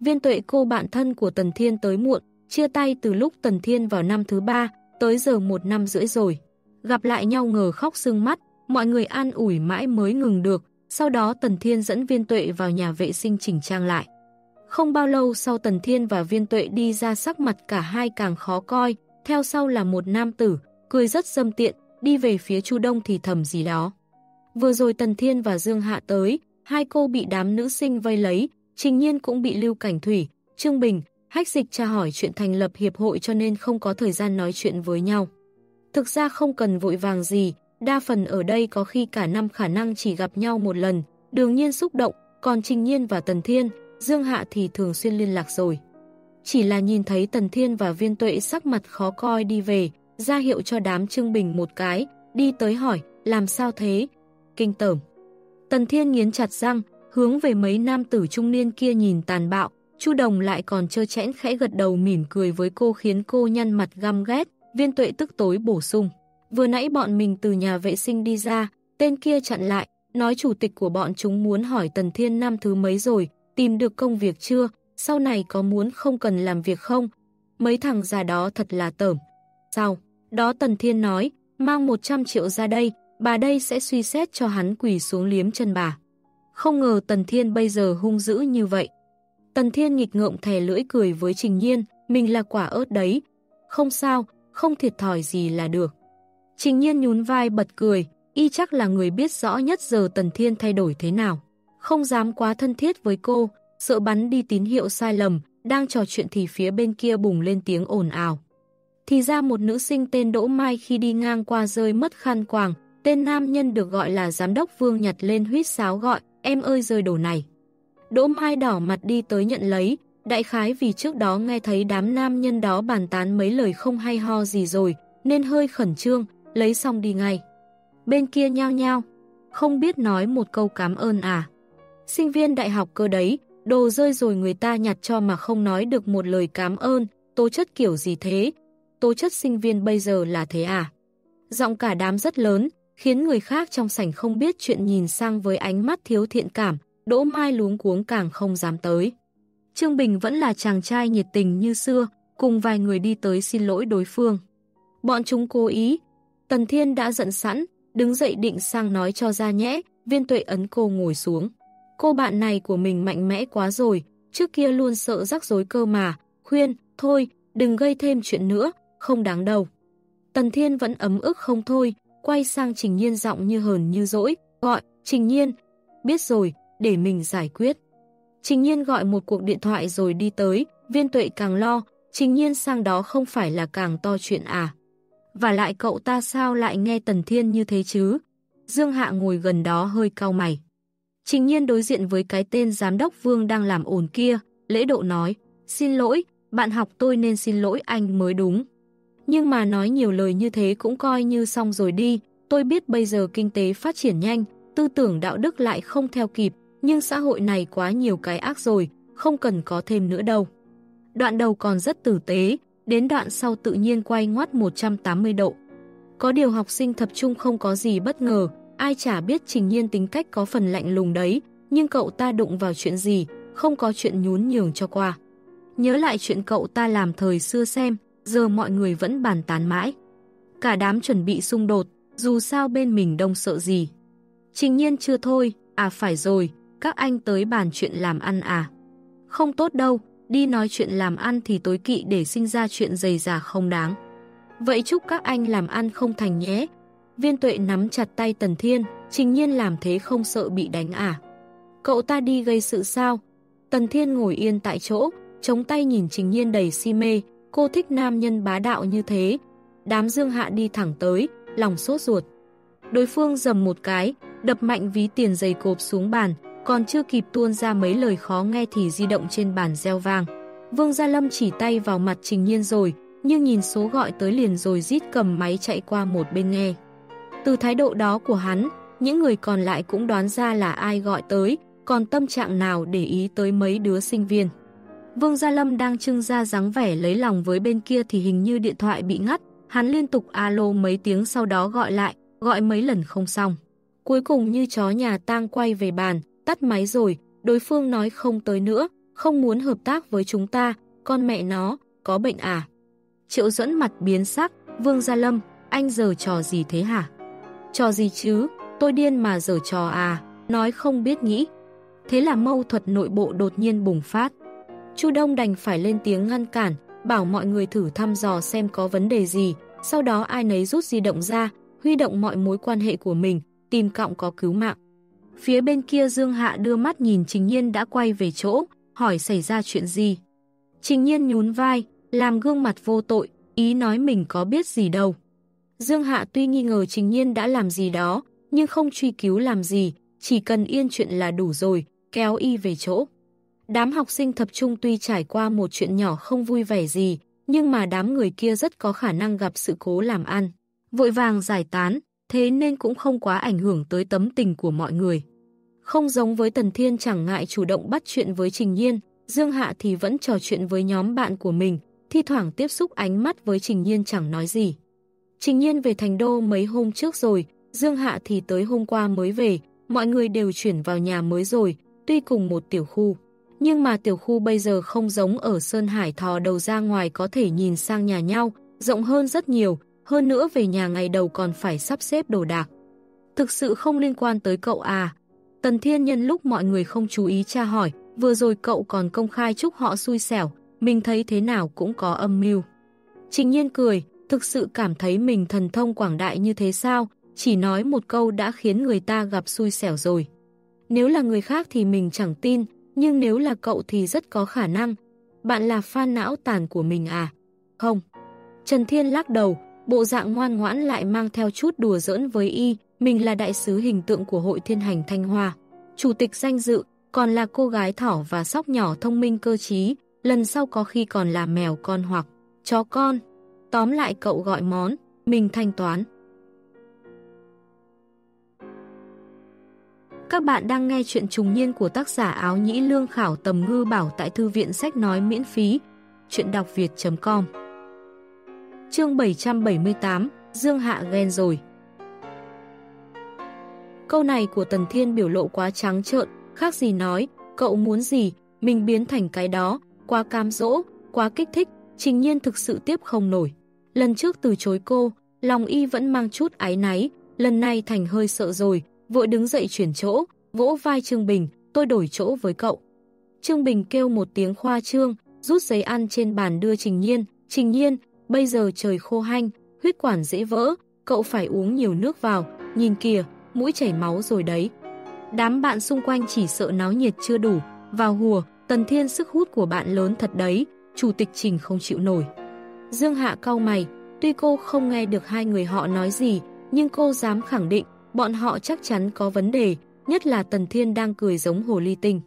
Viên tuệ cô bạn thân của Tần Thiên tới muộn, chia tay từ lúc Tần Thiên vào năm thứ ba, tới giờ một năm rưỡi rồi. Gặp lại nhau ngờ khóc sưng mắt, mọi người an ủi mãi mới ngừng được, sau đó Tần Thiên dẫn viên tuệ vào nhà vệ sinh chỉnh trang lại. Không bao lâu sau Tần Thiên và viên tuệ đi ra sắc mặt cả hai càng khó coi, theo sau là một nam tử, cười rất dâm tiện, đi về phía Chu Đông thì thầm gì đó. Vừa rồi Tần Thiên và Dương Hạ tới, hai cô bị đám nữ sinh vây lấy, trình nhiên cũng bị Lưu Cảnh Thủy, Trương Bình, Hách Dịch tra hỏi chuyện thành lập hiệp hội cho nên không có thời gian nói chuyện với nhau. Thực ra không cần vội vàng gì, đa phần ở đây có khi cả năm khả năng chỉ gặp nhau một lần, đương nhiên xúc động, còn Trình Nhiên và Tần Thiên, Dương Hạ thì thường xuyên liên lạc rồi. Chỉ là nhìn thấy Tần Thiên và Viên Tuệ sắc mặt khó coi đi về, ra hiệu cho đám Trương Bình một cái, đi tới hỏi, làm sao thế? Kinh tởm. Tần Thiên nghiến chặt răng, hướng về mấy nam tử trung niên kia nhìn tàn bạo, Chu Đồng lại còn trơ chẽn khẽ gật đầu mỉm cười với cô khiến cô nhăn mặt găm ghét, viên tuệ tức tối bổ sung. Vừa nãy bọn mình từ nhà vệ sinh đi ra, tên kia chặn lại, nói chủ tịch của bọn chúng muốn hỏi Tần Thiên năm thứ mấy rồi, tìm được công việc chưa, sau này có muốn không cần làm việc không? Mấy thằng già đó thật là tởm. Sao? Đó Tần Thiên nói, mang 100 triệu ra đây, bà đây sẽ suy xét cho hắn quỳ xuống liếm chân bà. Không ngờ Tần Thiên bây giờ hung dữ như vậy. Tần Thiên nghịch ngợm thè lưỡi cười với Trình Nhiên, mình là quả ớt đấy. Không sao, không thiệt thòi gì là được. Trình Nhiên nhún vai bật cười, y chắc là người biết rõ nhất giờ Tần Thiên thay đổi thế nào. Không dám quá thân thiết với cô, sợ bắn đi tín hiệu sai lầm, đang trò chuyện thì phía bên kia bùng lên tiếng ồn ào. Thì ra một nữ sinh tên Đỗ Mai khi đi ngang qua rơi mất khăn quàng, tên nam nhân được gọi là giám đốc Vương nhặt lên huýt sáo gọi, em ơi rơi đồ này. Đỗ Mai đỏ mặt đi tới nhận lấy, đại khái vì trước đó nghe thấy đám nam nhân đó bàn tán mấy lời không hay ho gì rồi, nên hơi khẩn trương, lấy xong đi ngay. Bên kia nhao nhao, không biết nói một câu cảm ơn à. Sinh viên đại học cơ đấy, đồ rơi rồi người ta nhặt cho mà không nói được một lời cảm ơn, tố chất kiểu gì thế? Tố chất sinh viên bây giờ là thế à? Giọng cả đám rất lớn, khiến người khác trong sảnh không biết chuyện nhìn sang với ánh mắt thiếu thiện cảm, Đỗ Mai luống cuống càng không dám tới. Trương Bình vẫn là chàng trai nhiệt tình như xưa, cùng vài người đi tới xin lỗi đối phương. Bọn chúng cố ý. Tần Thiên đã giận sẵn, đứng dậy định sang nói cho ra nhẽ, viên tuệ ấn cô ngồi xuống. Cô bạn này của mình mạnh mẽ quá rồi, trước kia luôn sợ rắc rối cơ mà, khuyên, thôi, đừng gây thêm chuyện nữa, không đáng đâu. Tần Thiên vẫn ấm ức không thôi, quay sang Trình Nhiên giọng như hờn như dỗi, gọi, Trình Nhiên, biết rồi, để mình giải quyết. Trình Nhiên gọi một cuộc điện thoại rồi đi tới, viên tuệ càng lo, Trình Nhiên sang đó không phải là càng to chuyện à. Và lại cậu ta sao lại nghe Tần Thiên như thế chứ? Dương Hạ ngồi gần đó hơi cau mày. Trình Nhiên đối diện với cái tên giám đốc Vương đang làm ổn kia, lễ độ nói, xin lỗi, bạn học tôi nên xin lỗi anh mới đúng. Nhưng mà nói nhiều lời như thế cũng coi như xong rồi đi, tôi biết bây giờ kinh tế phát triển nhanh, tư tưởng đạo đức lại không theo kịp, nhưng xã hội này quá nhiều cái ác rồi, không cần có thêm nữa đâu. Đoạn đầu còn rất tử tế, đến đoạn sau tự nhiên quay ngoắt 180 độ. Có điều học sinh tập trung không có gì bất ngờ, ai chả biết trình nhiên tính cách có phần lạnh lùng đấy, nhưng cậu ta đụng vào chuyện gì, không có chuyện nhún nhường cho qua. Nhớ lại chuyện cậu ta làm thời xưa xem, giờ mọi người vẫn bàn tán mãi. Cả đám chuẩn bị xung đột, dù sao bên mình đông sợ gì. Trình nhiên chưa thôi, à phải rồi, các anh tới bàn chuyện làm ăn à. Không tốt đâu, đi nói chuyện làm ăn thì tối kỵ để sinh ra chuyện dày dà không đáng. Vậy chúc các anh làm ăn không thành nhé. Viên tuệ nắm chặt tay Tần Thiên, trình nhiên làm thế không sợ bị đánh à. Cậu ta đi gây sự sao? Tần Thiên ngồi yên tại chỗ, chống tay nhìn Trình Nhiên đầy si mê, cô thích nam nhân bá đạo như thế. Đám Dương Hạ đi thẳng tới, lòng sốt ruột. Đối phương dầm một cái, đập mạnh ví tiền giày cộp xuống bàn, còn chưa kịp tuôn ra mấy lời khó nghe thì di động trên bàn reo vang. Vương Gia Lâm chỉ tay vào mặt Trình Nhiên rồi, nhưng nhìn số gọi tới liền rồi rít cầm máy chạy qua một bên nghe. Từ thái độ đó của hắn, những người còn lại cũng đoán ra là ai gọi tới, còn tâm trạng nào để ý tới mấy đứa sinh viên. Vương Gia Lâm đang trưng ra dáng vẻ lấy lòng với bên kia thì hình như điện thoại bị ngắt, hắn liên tục alo mấy tiếng sau đó gọi lại, gọi mấy lần không xong. Cuối cùng như chó nhà tang quay về bàn, tắt máy rồi, đối phương nói không tới nữa, không muốn hợp tác với chúng ta, con mẹ nó, có bệnh à? Triệu dẫn mặt biến sắc, Vương Gia Lâm, anh giờ trò gì thế hả? Trò gì chứ, tôi điên mà giờ trò à, nói không biết nghĩ. Thế là mâu thuật nội bộ đột nhiên bùng phát. Chu Đông đành phải lên tiếng ngăn cản, bảo mọi người thử thăm dò xem có vấn đề gì, sau đó ai nấy rút di động ra, huy động mọi mối quan hệ của mình, tìm cọng có cứu mạng. Phía bên kia Dương Hạ đưa mắt nhìn Trình Nhiên đã quay về chỗ, hỏi xảy ra chuyện gì. Trình Nhiên nhún vai, làm gương mặt vô tội, ý nói mình có biết gì đâu. Dương Hạ tuy nghi ngờ Trình Nhiên đã làm gì đó, nhưng không truy cứu làm gì, chỉ cần yên chuyện là đủ rồi, kéo y về chỗ. Đám học sinh tập trung tuy trải qua một chuyện nhỏ không vui vẻ gì, nhưng mà đám người kia rất có khả năng gặp sự cố làm ăn. Vội vàng giải tán, thế nên cũng không quá ảnh hưởng tới tấm tình của mọi người. Không giống với Tần Thiên chẳng ngại chủ động bắt chuyện với Trình Nhiên, Dương Hạ thì vẫn trò chuyện với nhóm bạn của mình, thi thoảng tiếp xúc ánh mắt với Trình Nhiên chẳng nói gì. Trình Nhiên về Thành Đô mấy hôm trước rồi, Dương Hạ thì tới hôm qua mới về, mọi người đều chuyển vào nhà mới rồi, tuy cùng một tiểu khu. Nhưng mà tiểu khu bây giờ không giống ở Sơn Hải thò đầu ra ngoài có thể nhìn sang nhà nhau, rộng hơn rất nhiều, hơn nữa về nhà ngày đầu còn phải sắp xếp đồ đạc. Thực sự không liên quan tới cậu à. Tần Thiên nhân lúc mọi người không chú ý tra hỏi, vừa rồi cậu còn công khai chúc họ xui xẻo, mình thấy thế nào cũng có âm mưu. Trình nhiên cười, thực sự cảm thấy mình thần thông quảng đại như thế sao, chỉ nói một câu đã khiến người ta gặp xui xẻo rồi. Nếu là người khác thì mình chẳng tin, nhưng nếu là cậu thì rất có khả năng. Bạn là fan não tàn của mình à? Không. Trần Thiên lắc đầu, bộ dạng ngoan ngoãn lại mang theo chút đùa giỡn với y, mình là đại sứ hình tượng của hội thiên hành Thanh Hoa. Chủ tịch danh dự, còn là cô gái thỏ và sóc nhỏ thông minh cơ trí, lần sau có khi còn là mèo con hoặc chó con. Tóm lại cậu gọi món, mình thanh toán. Các bạn đang nghe chuyện trùng niên của tác giả áo nhĩ lương khảo tầm ngư bảo tại thư viện sách nói miễn phí. Chuyện đọc việt.com Chương 778 Dương Hạ ghen rồi Câu này của Tần Thiên biểu lộ quá trắng trợn, khác gì nói, cậu muốn gì, mình biến thành cái đó, quá cam dỗ, quá kích thích, trình nhiên thực sự tiếp không nổi. Lần trước từ chối cô, lòng y vẫn mang chút ái náy, lần này thành hơi sợ rồi, vội đứng dậy chuyển chỗ, vỗ vai Trương Bình, tôi đổi chỗ với cậu. Trương Bình kêu một tiếng khoa trương, rút giấy ăn trên bàn đưa Trình Nhiên, Trình Nhiên, bây giờ trời khô hanh, huyết quản dễ vỡ, cậu phải uống nhiều nước vào, nhìn kìa, mũi chảy máu rồi đấy. Đám bạn xung quanh chỉ sợ náo nhiệt chưa đủ, vào hùa, Tần Thiên sức hút của bạn lớn thật đấy, chủ tịch Trình không chịu nổi. Dương Hạ cau mày, tuy cô không nghe được hai người họ nói gì, nhưng cô dám khẳng định bọn họ chắc chắn có vấn đề, nhất là Tần Thiên đang cười giống hồ ly tinh.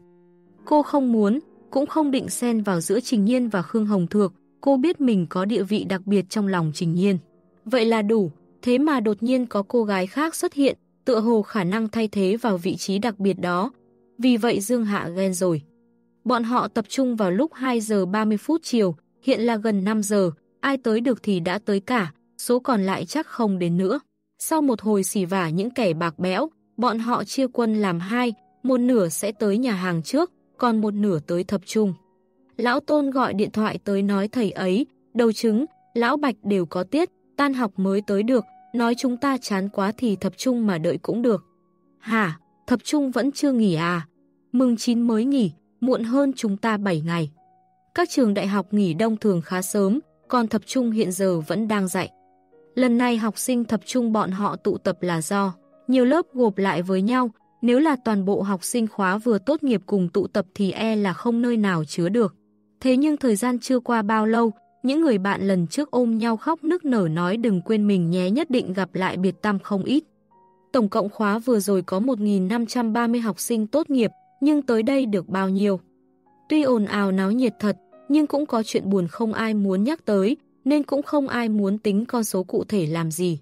Cô không muốn, cũng không định xen vào giữa Trình Nhiên và Khương Hồng Thược, cô biết mình có địa vị đặc biệt trong lòng Trình Nhiên. Vậy là đủ, thế mà đột nhiên có cô gái khác xuất hiện, tựa hồ khả năng thay thế vào vị trí đặc biệt đó. Vì vậy Dương Hạ ghen rồi. Bọn họ tập trung vào lúc 2 giờ 30 phút chiều, hiện là gần 5 giờ, ai tới được thì đã tới cả, số còn lại chắc không đến nữa. Sau một hồi xỉ vả những kẻ bạc bẽo, bọn họ chia quân làm hai, một nửa sẽ tới nhà hàng trước, còn một nửa tới thập trung. Lão Tôn gọi điện thoại tới nói thầy ấy, đầu chứng, Lão Bạch đều có tiết, tan học mới tới được, nói chúng ta chán quá thì thập trung mà đợi cũng được. Hả, thập trung vẫn chưa nghỉ à? Mừng chín mới nghỉ, muộn hơn chúng ta 7 ngày. Các trường đại học nghỉ đông thường khá sớm, còn thập trung hiện giờ vẫn đang dạy. Lần này học sinh tập trung bọn họ tụ tập là do nhiều lớp gộp lại với nhau, Nếu là toàn bộ học sinh khóa vừa tốt nghiệp cùng tụ tập thì e là không nơi nào chứa được. Thế nhưng thời gian chưa qua bao lâu, những người bạn lần trước ôm nhau khóc nức nở nói đừng quên mình nhé nhất định gặp lại biệt tâm không ít. Tổng cộng khóa vừa rồi có 1.530 học sinh tốt nghiệp, nhưng tới đây được bao nhiêu? Tuy ồn ào náo nhiệt thật, nhưng cũng có chuyện buồn không ai muốn nhắc tới, nên cũng không ai muốn tính con số cụ thể làm gì.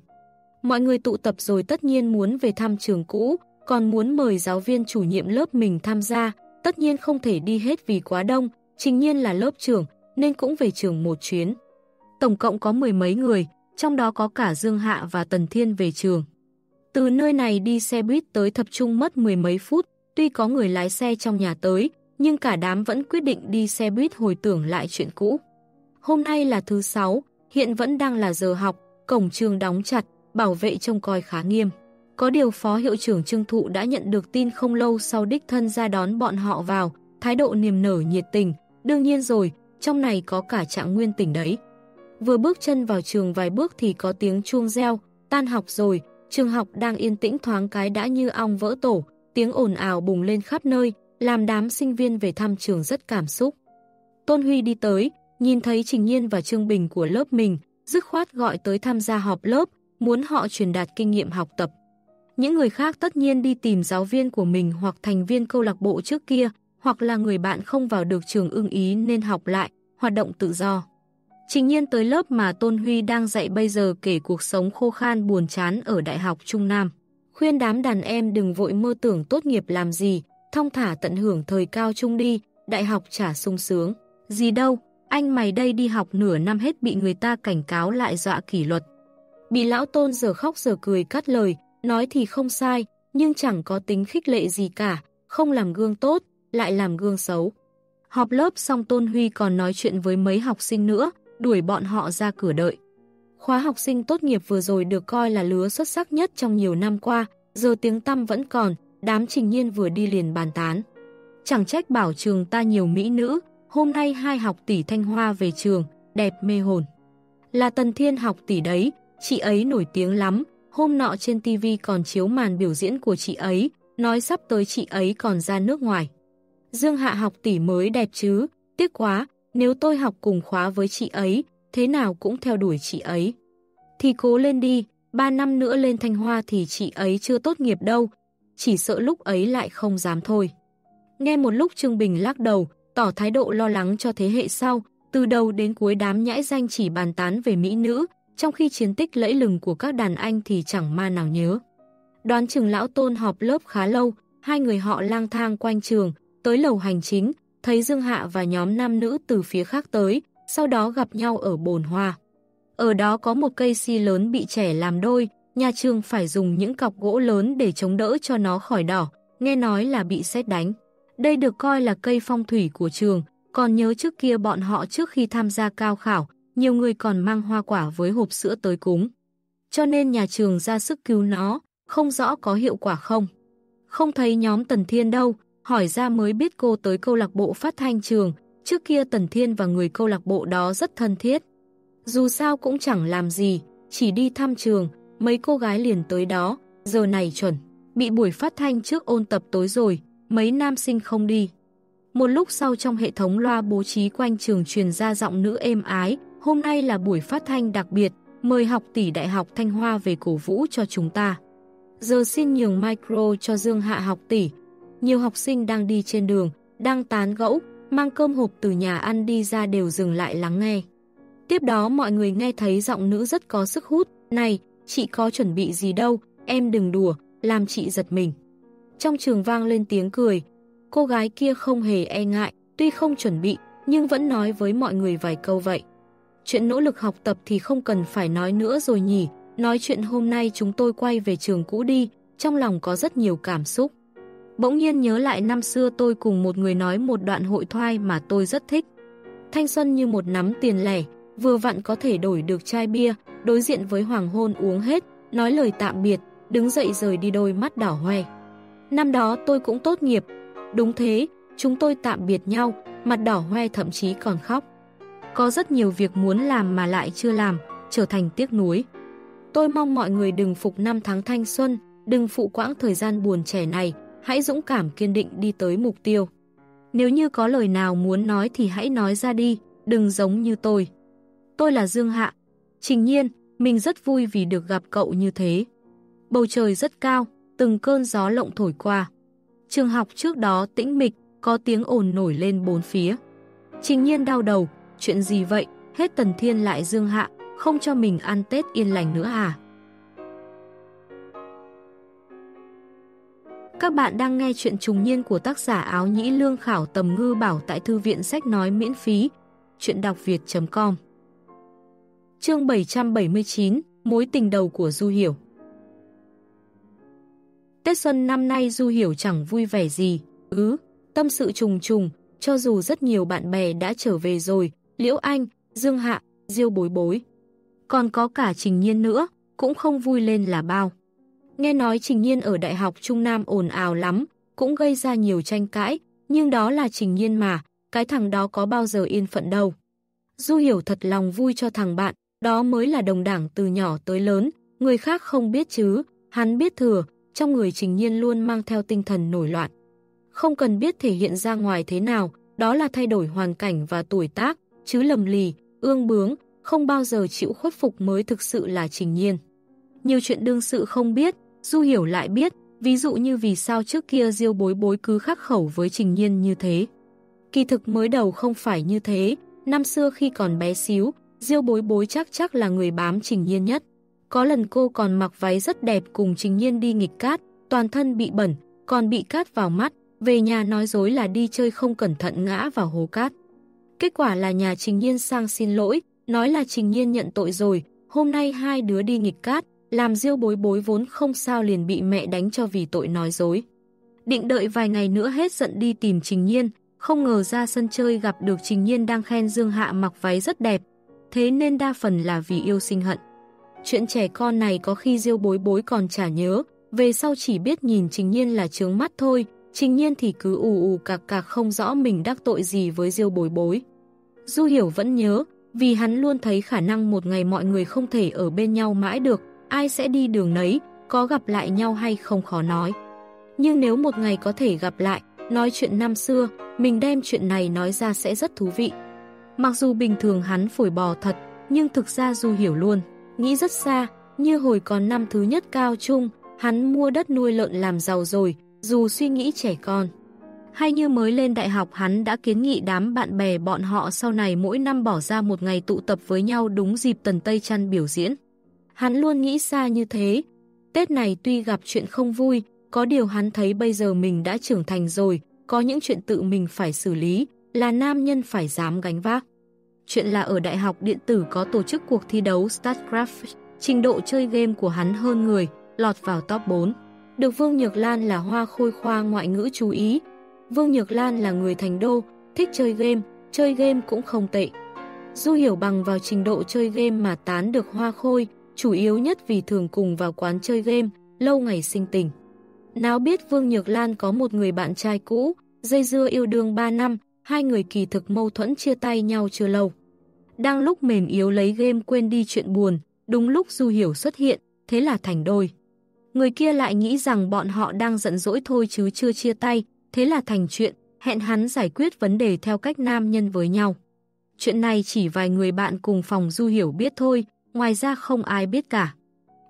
Mọi người tụ tập rồi tất nhiên muốn về thăm trường cũ, còn muốn mời giáo viên chủ nhiệm lớp mình tham gia, tất nhiên không thể đi hết vì quá đông, trình nhiên là lớp trưởng, nên cũng về trường một chuyến. Tổng cộng có mười mấy người, trong đó có cả Dương Hạ và Tần Thiên về trường. Từ nơi này đi xe buýt tới tập trung mất mười mấy phút, tuy có người lái xe trong nhà tới, nhưng cả đám vẫn quyết định đi xe buýt hồi tưởng lại chuyện cũ. Hôm nay là thứ sáu, hiện vẫn đang là giờ học, cổng trường đóng chặt, bảo vệ trông coi khá nghiêm. Có điều Phó Hiệu trưởng Trương Thụ đã nhận được tin không lâu sau đích thân ra đón bọn họ vào, thái độ niềm nở nhiệt tình. Đương nhiên rồi, trong này có cả trạng nguyên tỉnh đấy. Vừa bước chân vào trường vài bước thì có tiếng chuông reo, tan học rồi, trường học đang yên tĩnh thoáng cái đã như ong vỡ tổ, tiếng ồn ào bùng lên khắp nơi, làm đám sinh viên về thăm trường rất cảm xúc. Tôn Huy đi tới, nhìn thấy Trình Nhiên và Trương Bình của lớp mình, dứt khoát gọi tới tham gia họp lớp, muốn họ truyền đạt kinh nghiệm học tập. Những người khác tất nhiên đi tìm giáo viên của mình hoặc thành viên câu lạc bộ trước kia, hoặc là người bạn không vào được trường ưng ý nên học lại, hoạt động tự do. Trình nhiên tới lớp mà Tôn Huy đang dạy bây giờ kể cuộc sống khô khan buồn chán ở Đại học Trung Nam. Khuyên đám đàn em đừng vội mơ tưởng tốt nghiệp làm gì, thong thả tận hưởng thời cao trung đi, đại học chả sung sướng. Gì đâu, anh mày đây đi học nửa năm hết bị người ta cảnh cáo lại dọa kỷ luật. Bị lão tôn giờ khóc giờ cười cắt lời, nói thì không sai, nhưng chẳng có tính khích lệ gì cả, không làm gương tốt, lại làm gương xấu. Họp lớp xong Tôn Huy còn nói chuyện với mấy học sinh nữa, đuổi bọn họ ra cửa đợi. Khóa học sinh tốt nghiệp vừa rồi được coi là lứa xuất sắc nhất trong nhiều năm qua, giờ tiếng tăm vẫn còn, đám trình nhiên vừa đi liền bàn tán. Chẳng trách bảo trường ta nhiều mỹ nữ, hôm nay hai học tỷ Thanh Hoa về trường, đẹp mê hồn. Là Tần Thiên học tỷ đấy, chị ấy nổi tiếng lắm, hôm nọ trên TV còn chiếu màn biểu diễn của chị ấy, nói sắp tới chị ấy còn ra nước ngoài. Dương Hạ học tỷ mới đẹp chứ, tiếc quá, nếu tôi học cùng khóa với chị ấy, thế nào cũng theo đuổi chị ấy. Thì cố lên đi, 3 năm nữa lên Thanh Hoa thì chị ấy chưa tốt nghiệp đâu, chỉ sợ lúc ấy lại không dám thôi. Nghe một lúc Trương Bình lắc đầu, tỏ thái độ lo lắng cho thế hệ sau, từ đầu đến cuối đám nhãi danh chỉ bàn tán về mỹ nữ, trong khi chiến tích lẫy lừng của các đàn anh thì chẳng ma nào nhớ. Đoán chừng lão tôn họp lớp khá lâu, hai người họ lang thang quanh trường, tới lầu hành chính, thấy Dương Hạ và nhóm nam nữ từ phía khác tới, sau đó gặp nhau ở bồn hoa. Ở đó có một cây si lớn bị trẻ làm đôi, nhà trường phải dùng những cọc gỗ lớn để chống đỡ cho nó khỏi đỏ, nghe nói là bị xét đánh. Đây được coi là cây phong thủy của trường, còn nhớ trước kia bọn họ trước khi tham gia cao khảo, nhiều người còn mang hoa quả với hộp sữa tới cúng. Cho nên nhà trường ra sức cứu nó, không rõ có hiệu quả không. Không thấy nhóm Tần Thiên đâu, hỏi ra mới biết cô tới câu lạc bộ phát thanh trường, trước kia Tần Thiên và người câu lạc bộ đó rất thân thiết. Dù sao cũng chẳng làm gì, chỉ đi thăm trường, mấy cô gái liền tới đó, giờ này chuẩn. Bị buổi phát thanh trước ôn tập tối rồi, mấy nam sinh không đi. Một lúc sau trong hệ thống loa bố trí quanh trường truyền ra giọng nữ êm ái, hôm nay là buổi phát thanh đặc biệt, mời học tỷ Đại học Thanh Hoa về cổ vũ cho chúng ta. Giờ xin nhường micro cho Dương Hạ học tỷ. Nhiều học sinh đang đi trên đường, đang tán gẫu, mang cơm hộp từ nhà ăn đi ra đều dừng lại lắng nghe. Tiếp đó mọi người nghe thấy giọng nữ rất có sức hút, này, chị có chuẩn bị gì đâu, em đừng đùa, làm chị giật mình. Trong trường vang lên tiếng cười, cô gái kia không hề e ngại, tuy không chuẩn bị, nhưng vẫn nói với mọi người vài câu vậy. Chuyện nỗ lực học tập thì không cần phải nói nữa rồi nhỉ, nói chuyện hôm nay chúng tôi quay về trường cũ đi, trong lòng có rất nhiều cảm xúc. Bỗng nhiên nhớ lại năm xưa tôi cùng một người nói một đoạn hội thoại mà tôi rất thích. Thanh xuân như một nắm tiền lẻ, vừa vặn có thể đổi được chai bia, đối diện với hoàng hôn uống hết, nói lời tạm biệt, đứng dậy rời đi đôi mắt đỏ hoe. Năm đó tôi cũng tốt nghiệp, đúng thế, chúng tôi tạm biệt nhau, mặt đỏ hoe thậm chí còn khóc. Có rất nhiều việc muốn làm mà lại chưa làm, trở thành tiếc nuối. Tôi mong mọi người đừng phục năm tháng thanh xuân, đừng phụ quãng thời gian buồn trẻ này, hãy dũng cảm kiên định đi tới mục tiêu. Nếu như có lời nào muốn nói thì hãy nói ra đi, đừng giống như tôi. Tôi là Dương Hạ. Trình nhiên, mình rất vui vì được gặp cậu như thế. Bầu trời rất cao, từng cơn gió lộng thổi qua. Trường học trước đó tĩnh mịch, có tiếng ồn nổi lên bốn phía. Trình nhiên đau đầu, chuyện gì vậy, hết tần thiên lại Dương Hạ, không cho mình ăn Tết yên lành nữa à? Các bạn đang nghe chuyện trùng niên của tác giả áo nhĩ lương khảo tầm ngư bảo tại thư viện sách nói miễn phí. Chuyện đọc việt.com Chương 779 Mối tình đầu của Du Hiểu Tết xuân năm nay Du Hiểu chẳng vui vẻ gì, ứ, tâm sự trùng trùng, cho dù rất nhiều bạn bè đã trở về rồi, Liễu Anh, Dương Hạ, Diêu Bối Bối. Còn có cả Trình Nhiên nữa, cũng không vui lên là bao. Nghe nói Trình Nhiên ở Đại học Trung Nam ồn ào lắm, cũng gây ra nhiều tranh cãi, nhưng đó là Trình Nhiên mà, cái thằng đó có bao giờ yên phận đâu. Du hiểu thật lòng vui cho thằng bạn, đó mới là đồng đảng từ nhỏ tới lớn, người khác không biết chứ, hắn biết thừa, trong người Trình Nhiên luôn mang theo tinh thần nổi loạn. Không cần biết thể hiện ra ngoài thế nào, đó là thay đổi hoàn cảnh và tuổi tác, chứ lầm lì, ương bướng, không bao giờ chịu khuất phục mới thực sự là Trình Nhiên. Nhiều chuyện đương sự không biết, Du Hiểu lại biết, ví dụ như vì sao trước kia Diêu bối bối cứ khắc khẩu với Trình Nhiên như thế. Kỳ thực mới đầu không phải như thế, năm xưa khi còn bé xíu, Diêu bối bối chắc chắc là người bám Trình Nhiên nhất. Có lần cô còn mặc váy rất đẹp cùng Trình Nhiên đi nghịch cát, toàn thân bị bẩn, còn bị cát vào mắt, về nhà nói dối là đi chơi không cẩn thận ngã vào hố cát. Kết quả là nhà Trình Nhiên sang xin lỗi, nói là Trình Nhiên nhận tội rồi, hôm nay hai đứa đi nghịch cát, làm diêu bối bối vốn không sao liền bị mẹ đánh cho vì tội nói dối. Định đợi vài ngày nữa hết giận đi tìm Trình Nhiên, không ngờ ra sân chơi gặp được Trình Nhiên đang khen Dương Hạ mặc váy rất đẹp, thế nên đa phần là vì yêu sinh hận. Chuyện trẻ con này có khi diêu bối bối còn chả nhớ, về sau chỉ biết nhìn Trình Nhiên là trướng mắt thôi, Trình Nhiên thì cứ ù ù cạc cạc không rõ mình đắc tội gì với diêu bối bối. Du Hiểu vẫn nhớ, vì hắn luôn thấy khả năng một ngày mọi người không thể ở bên nhau mãi được, ai sẽ đi đường nấy, có gặp lại nhau hay không khó nói. Nhưng nếu một ngày có thể gặp lại, nói chuyện năm xưa, mình đem chuyện này nói ra sẽ rất thú vị. Mặc dù bình thường hắn phổi bò thật, nhưng thực ra Du hiểu luôn, nghĩ rất xa, như hồi còn năm thứ nhất cao trung, hắn mua đất nuôi lợn làm giàu rồi, dù suy nghĩ trẻ con. Hay như mới lên đại học hắn đã kiến nghị đám bạn bè bọn họ sau này mỗi năm bỏ ra một ngày tụ tập với nhau đúng dịp Tần Tây Trăn biểu diễn. Hắn luôn nghĩ xa như thế. Tết này tuy gặp chuyện không vui, có điều hắn thấy bây giờ mình đã trưởng thành rồi, có những chuyện tự mình phải xử lý, là nam nhân phải dám gánh vác. Chuyện là ở Đại học Điện tử có tổ chức cuộc thi đấu StarCraft, trình độ chơi game của hắn hơn người, lọt vào top 4. Được Vương Nhược Lan là hoa khôi khoa ngoại ngữ chú ý. Vương Nhược Lan là người thành đô, thích chơi game, chơi game cũng không tệ. Du hiểu bằng vào trình độ chơi game mà tán được hoa khôi, chủ yếu nhất vì thường cùng vào quán chơi game, lâu ngày sinh tình. Nào biết Vương Nhược Lan có một người bạn trai cũ, dây dưa yêu đương 3 năm, hai người kỳ thực mâu thuẫn chia tay nhau chưa lâu. Đang lúc mềm yếu lấy game quên đi chuyện buồn, đúng lúc Du Hiểu xuất hiện, thế là thành đôi. Người kia lại nghĩ rằng bọn họ đang giận dỗi thôi chứ chưa chia tay, thế là thành chuyện, hẹn hắn giải quyết vấn đề theo cách nam nhân với nhau. Chuyện này chỉ vài người bạn cùng phòng Du Hiểu biết thôi, ngoài ra không ai biết cả.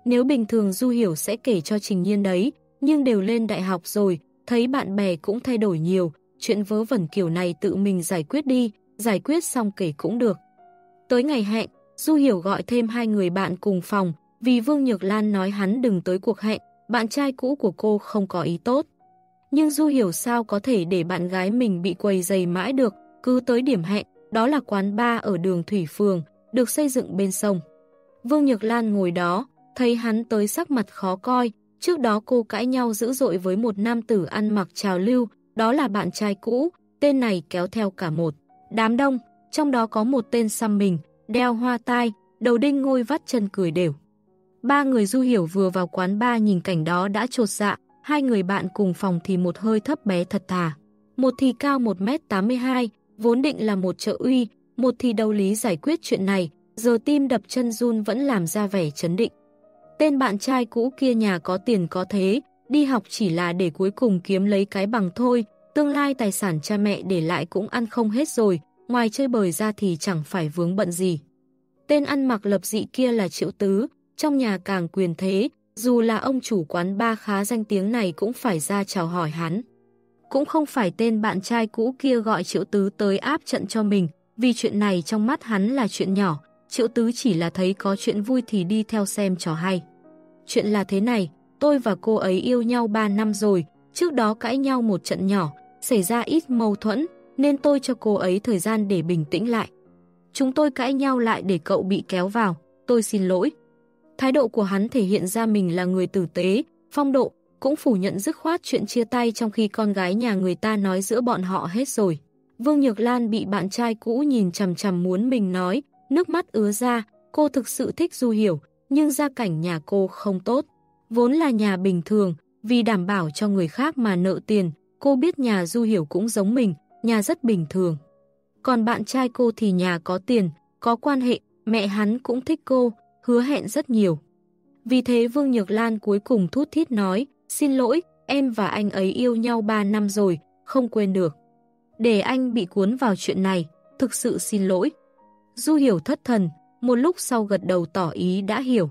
Nếu bình thường Du Hiểu sẽ kể cho Trình Nhiên đấy, nhưng đều lên đại học rồi, thấy bạn bè cũng thay đổi nhiều, chuyện vớ vẩn kiểu này tự mình giải quyết đi, giải quyết xong kể cũng được. Tới ngày hẹn, Du Hiểu gọi thêm hai người bạn cùng phòng, vì Vương Nhược Lan nói hắn đừng tới cuộc hẹn, bạn trai cũ của cô không có ý tốt. Nhưng Du Hiểu sao có thể để bạn gái mình bị quầy dày mãi được, cứ tới điểm hẹn, đó là quán bar ở đường Thủy Phường, được xây dựng bên sông. Vương Nhược Lan ngồi đó, thấy hắn tới sắc mặt khó coi, trước đó cô cãi nhau dữ dội với một nam tử ăn mặc trào lưu, đó là bạn trai cũ, tên này kéo theo cả một. Đám đông, trong đó có một tên xăm mình, đeo hoa tai, đầu đinh ngôi vắt chân cười đều. Ba người du hiểu vừa vào quán ba nhìn cảnh đó đã trột dạ, hai người bạn cùng phòng thì một hơi thấp bé thật thà. Một thì cao 1m82, vốn định là một trợ uy, một thì đầu lý giải quyết chuyện này, giờ tim đập chân run vẫn làm ra vẻ chấn định. Tên bạn trai cũ kia nhà có tiền có thế, đi học chỉ là để cuối cùng kiếm lấy cái bằng thôi, tương lai tài sản cha mẹ để lại cũng ăn không hết rồi, ngoài chơi bời ra thì chẳng phải vướng bận gì. Tên ăn mặc lập dị kia là Triệu Tứ, trong nhà càng quyền thế, dù là ông chủ quán ba khá danh tiếng này cũng phải ra chào hỏi hắn. Cũng không phải tên bạn trai cũ kia gọi Triệu Tứ tới áp trận cho mình, vì chuyện này trong mắt hắn là chuyện nhỏ, Triệu Tứ chỉ là thấy có chuyện vui thì đi theo xem trò hay. Chuyện là thế này, tôi và cô ấy yêu nhau 3 năm rồi, trước đó cãi nhau một trận nhỏ, xảy ra ít mâu thuẫn, nên tôi cho cô ấy thời gian để bình tĩnh lại. Chúng tôi cãi nhau lại để cậu bị kéo vào, tôi xin lỗi. Thái độ của hắn thể hiện ra mình là người tử tế, phong độ, cũng phủ nhận dứt khoát chuyện chia tay trong khi con gái nhà người ta nói giữa bọn họ hết rồi. Vương Nhược Lan bị bạn trai cũ nhìn chằm chằm muốn mình nói, nước mắt ứa ra, cô thực sự thích Du Hiểu, nhưng gia cảnh nhà cô không tốt. Vốn là nhà bình thường, vì đảm bảo cho người khác mà nợ tiền, cô biết nhà Du Hiểu cũng giống mình, nhà rất bình thường. Còn bạn trai cô thì nhà có tiền, có quan hệ, mẹ hắn cũng thích cô, hứa hẹn rất nhiều. Vì thế Vương Nhược Lan cuối cùng thút thít nói, xin lỗi, em và anh ấy yêu nhau 3 năm rồi, không quên được. Để anh bị cuốn vào chuyện này, thực sự xin lỗi. Du hiểu thất thần, một lúc sau gật đầu tỏ ý đã hiểu.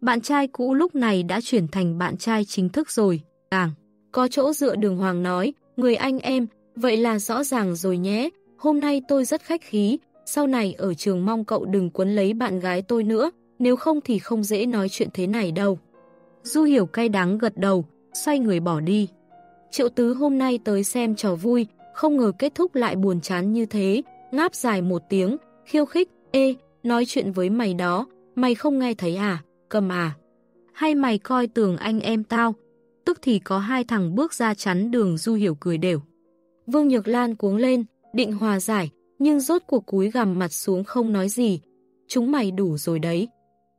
Bạn trai cũ lúc này đã chuyển thành bạn trai chính thức rồi, càng. Có chỗ dựa đường hoàng nói, người anh em, vậy là rõ ràng rồi nhé, hôm nay tôi rất khách khí, sau này ở trường mong cậu đừng quấn lấy bạn gái tôi nữa, nếu không thì không dễ nói chuyện thế này đâu. Du hiểu cay đắng gật đầu, xoay người bỏ đi. Triệu tứ hôm nay tới xem trò vui, không ngờ kết thúc lại buồn chán như thế, ngáp dài một tiếng, khiêu khích, ê, nói chuyện với mày đó, mày không nghe thấy à, cầm à. Hay mày coi tưởng anh em tao, tức thì có hai thằng bước ra chắn đường Du Hiểu cười đều. Vương Nhược Lan cuống lên, định hòa giải, nhưng rốt cuộc cúi gằm mặt xuống không nói gì. Chúng mày đủ rồi đấy.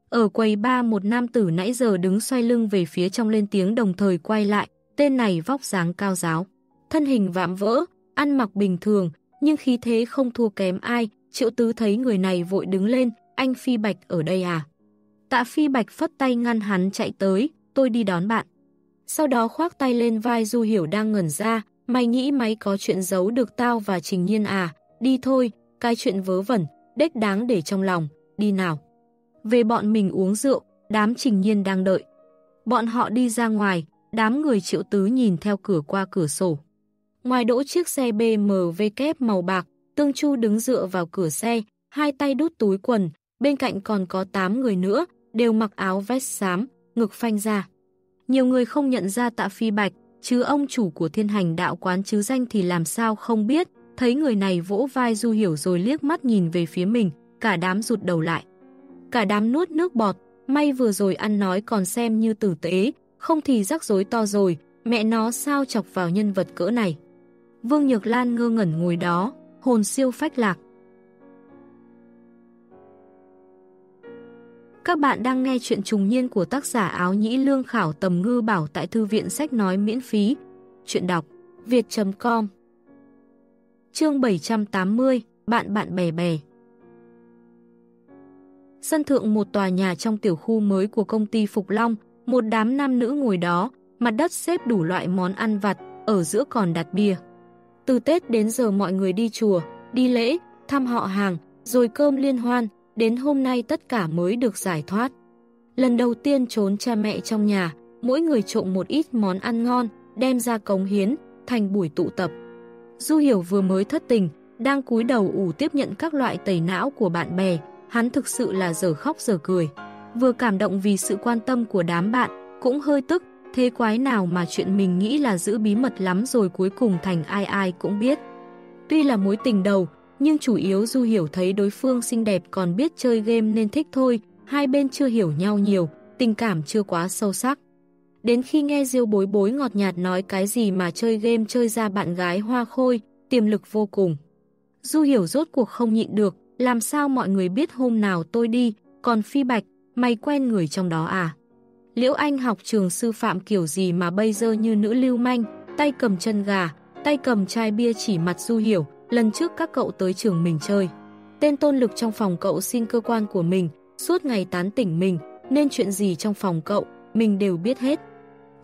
Ở quầy ba một nam tử nãy giờ đứng xoay lưng về phía trong lên tiếng đồng thời quay lại, tên này vóc dáng cao giáo. Thân hình vạm vỡ, ăn mặc bình thường, nhưng khí thế không thua kém ai, triệu tứ thấy người này vội đứng lên, anh Phi Bạch ở đây à? Tạ Phi Bạch phất tay ngăn hắn chạy tới, tôi đi đón bạn. Sau đó khoác tay lên vai Du Hiểu đang ngẩn ra, mày nghĩ máy có chuyện giấu được tao và Trình Nhiên à, đi thôi, cái chuyện vớ vẩn, đếch đáng để trong lòng, đi nào. Về bọn mình uống rượu, đám Trình Nhiên đang đợi. Bọn họ đi ra ngoài, đám người triệu tứ nhìn theo cửa qua cửa sổ. Ngoài đỗ chiếc xe BMW kép màu bạc, Tương Chu đứng dựa vào cửa xe, hai tay đút túi quần, bên cạnh còn có 8 người nữa, đều mặc áo vest xám, ngực phanh ra. Nhiều người không nhận ra tạ phi bạch, chứ ông chủ của thiên hành đạo quán chứ danh thì làm sao không biết, thấy người này vỗ vai Du Hiểu rồi liếc mắt nhìn về phía mình, cả đám rụt đầu lại. Cả đám nuốt nước bọt, may vừa rồi ăn nói còn xem như tử tế, không thì rắc rối to rồi, mẹ nó sao chọc vào nhân vật cỡ này. Vương Nhược Lan ngơ ngẩn ngồi đó, hồn siêu phách lạc. Các bạn đang nghe chuyện trùng niên của tác giả áo nhĩ lương khảo tầm ngư bảo tại thư viện sách nói miễn phí. Chuyện đọc việt.com Chương 780 Bạn bạn bè bè Sân thượng một tòa nhà trong tiểu khu mới của công ty Phục Long, một đám nam nữ ngồi đó, mặt đất xếp đủ loại món ăn vặt, ở giữa còn đặt bia. Từ Tết đến giờ mọi người đi chùa, đi lễ, thăm họ hàng, rồi cơm liên hoan, đến hôm nay tất cả mới được giải thoát. Lần đầu tiên trốn cha mẹ trong nhà, mỗi người trộm một ít món ăn ngon, đem ra cống hiến, thành buổi tụ tập. Du Hiểu vừa mới thất tình, đang cúi đầu ủ tiếp nhận các loại tẩy não của bạn bè, hắn thực sự là giờ khóc giờ cười. Vừa cảm động vì sự quan tâm của đám bạn, cũng hơi tức, thế quái nào mà chuyện mình nghĩ là giữ bí mật lắm rồi cuối cùng thành ai ai cũng biết. Tuy là mối tình đầu, nhưng chủ yếu Du Hiểu thấy đối phương xinh đẹp còn biết chơi game nên thích thôi, hai bên chưa hiểu nhau nhiều, tình cảm chưa quá sâu sắc. Đến khi nghe Diêu bối bối ngọt nhạt nói cái gì mà chơi game chơi ra bạn gái hoa khôi, tiềm lực vô cùng. Du Hiểu rốt cuộc không nhịn được, làm sao mọi người biết hôm nào tôi đi, còn Phi Bạch, mày quen người trong đó à? Liễu Anh học trường sư phạm kiểu gì mà bây giờ như nữ lưu manh, tay cầm chân gà, tay cầm chai bia chỉ mặt Du Hiểu, lần trước các cậu tới trường mình chơi. Tên tôn lực trong phòng cậu xin cơ quan của mình, suốt ngày tán tỉnh mình, nên chuyện gì trong phòng cậu, mình đều biết hết.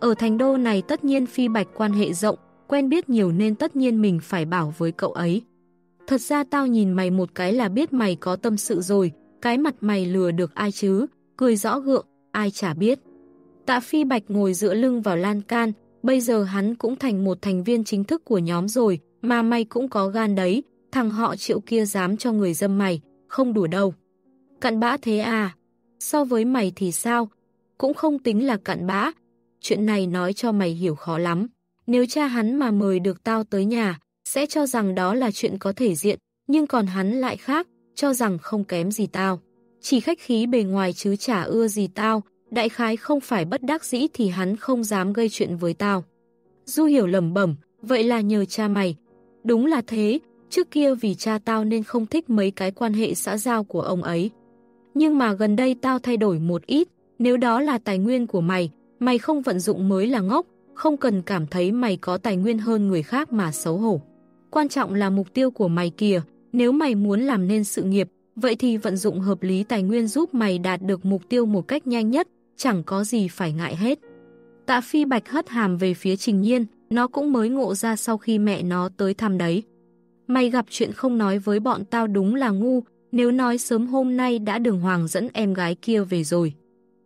Ở thành đô này tất nhiên Phi Bạch quan hệ rộng, quen biết nhiều nên tất nhiên mình phải bảo với cậu ấy. Thật ra tao nhìn mày một cái là biết mày có tâm sự rồi, cái mặt mày lừa được ai chứ, cười rõ gượng, ai chả biết. Tạ Phi Bạch ngồi dựa lưng vào lan can, bây giờ hắn cũng thành một thành viên chính thức của nhóm rồi, mà mày cũng có gan đấy, thằng họ triệu kia dám cho người dâm mày, không đủ đâu. Cặn bã thế à? So với mày thì sao? Cũng không tính là cặn bã. Chuyện này nói cho mày hiểu khó lắm. Nếu cha hắn mà mời được tao tới nhà, sẽ cho rằng đó là chuyện có thể diện, nhưng còn hắn lại khác, cho rằng không kém gì tao. Chỉ khách khí bề ngoài chứ chả ưa gì tao, đại khái không phải bất đắc dĩ thì hắn không dám gây chuyện với tao. Du hiểu lầm bẩm, vậy là nhờ cha mày. Đúng là thế, trước kia vì cha tao nên không thích mấy cái quan hệ xã giao của ông ấy. Nhưng mà gần đây tao thay đổi một ít, nếu đó là tài nguyên của mày, mày không vận dụng mới là ngốc, không cần cảm thấy mày có tài nguyên hơn người khác mà xấu hổ. Quan trọng là mục tiêu của mày kìa, nếu mày muốn làm nên sự nghiệp, vậy thì vận dụng hợp lý tài nguyên giúp mày đạt được mục tiêu một cách nhanh nhất, chẳng có gì phải ngại hết. Tạ Phi Bạch hất hàm về phía Trình Nhiên, nó cũng mới ngộ ra sau khi mẹ nó tới thăm đấy. Mày gặp chuyện không nói với bọn tao đúng là ngu, nếu nói sớm hôm nay đã đường hoàng dẫn em gái kia về rồi.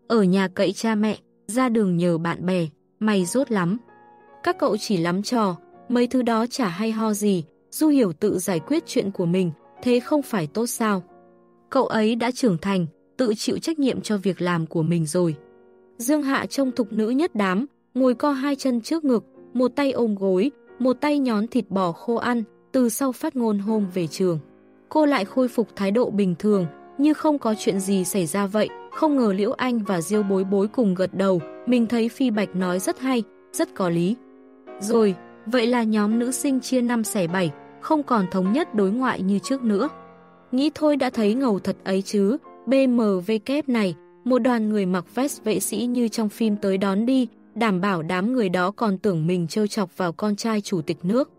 Ở nhà cậy cha mẹ, ra đường nhờ bạn bè, mày rốt lắm. Các cậu chỉ lắm trò, mấy thứ đó chả hay ho gì, Du Hiểu tự giải quyết chuyện của mình, thế không phải tốt sao? Cậu ấy đã trưởng thành, tự chịu trách nhiệm cho việc làm của mình rồi. Dương Hạ trông thục nữ nhất đám, ngồi co hai chân trước ngực, một tay ôm gối, một tay nhón thịt bò khô ăn, từ sau phát ngôn hôm về trường. Cô lại khôi phục thái độ bình thường, như không có chuyện gì xảy ra vậy, không ngờ Liễu Anh và Diêu bối bối cùng gật đầu, mình thấy Phi Bạch nói rất hay, rất có lý. Rồi, vậy là nhóm nữ sinh chia năm xẻ bảy, không còn thống nhất đối ngoại như trước nữa. Nghĩ thôi đã thấy ngầu thật ấy chứ, BMW kép này, một đoàn người mặc vest vệ sĩ như trong phim tới đón đi, đảm bảo đám người đó còn tưởng mình trêu chọc vào con trai chủ tịch nước.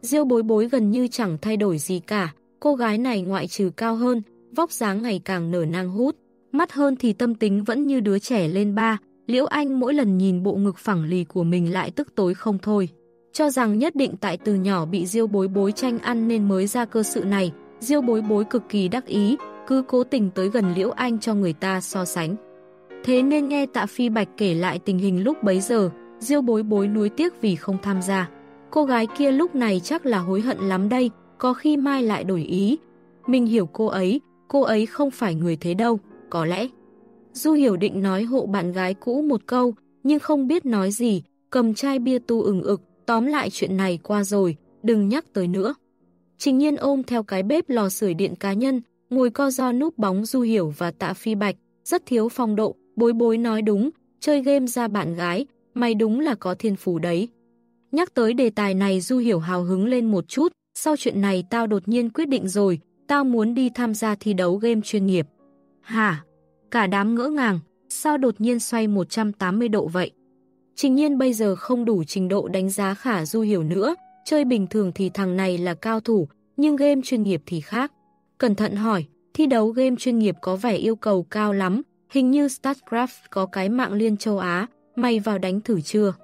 Diêu bối bối gần như chẳng thay đổi gì cả, cô gái này ngoại trừ cao hơn, vóc dáng ngày càng nở nang hút, mắt hơn thì tâm tính vẫn như đứa trẻ lên ba, Liễu Anh mỗi lần nhìn bộ ngực phẳng lì của mình lại tức tối không thôi. Cho rằng nhất định tại từ nhỏ bị Diêu bối bối tranh ăn nên mới ra cơ sự này, Diêu bối bối cực kỳ đắc ý, cứ cố tình tới gần Liễu Anh cho người ta so sánh. Thế nên nghe tạ phi bạch kể lại tình hình lúc bấy giờ, Diêu bối bối nuối tiếc vì không tham gia. Cô gái kia lúc này chắc là hối hận lắm đây, có khi mai lại đổi ý. Mình hiểu cô ấy, cô ấy không phải người thế đâu, có lẽ. Du hiểu định nói hộ bạn gái cũ một câu, nhưng không biết nói gì, cầm chai bia tu ừng ực, tóm lại chuyện này qua rồi, đừng nhắc tới nữa. Trình nhiên ôm theo cái bếp lò sưởi điện cá nhân, ngồi co do núp bóng Du Hiểu và tạ phi bạch, rất thiếu phong độ, bối bối nói đúng, chơi game ra bạn gái, mày đúng là có thiên phú đấy. Nhắc tới đề tài này Du Hiểu hào hứng lên một chút, sau chuyện này tao đột nhiên quyết định rồi, tao muốn đi tham gia thi đấu game chuyên nghiệp. Hả? Cả đám ngỡ ngàng, sao đột nhiên xoay 180 độ vậy? Trình nhiên bây giờ không đủ trình độ đánh giá khả Du Hiểu nữa, chơi bình thường thì thằng này là cao thủ, nhưng game chuyên nghiệp thì khác. Cẩn thận hỏi, thi đấu game chuyên nghiệp có vẻ yêu cầu cao lắm, hình như StarCraft có cái mạng liên châu Á, mày vào đánh thử chưa?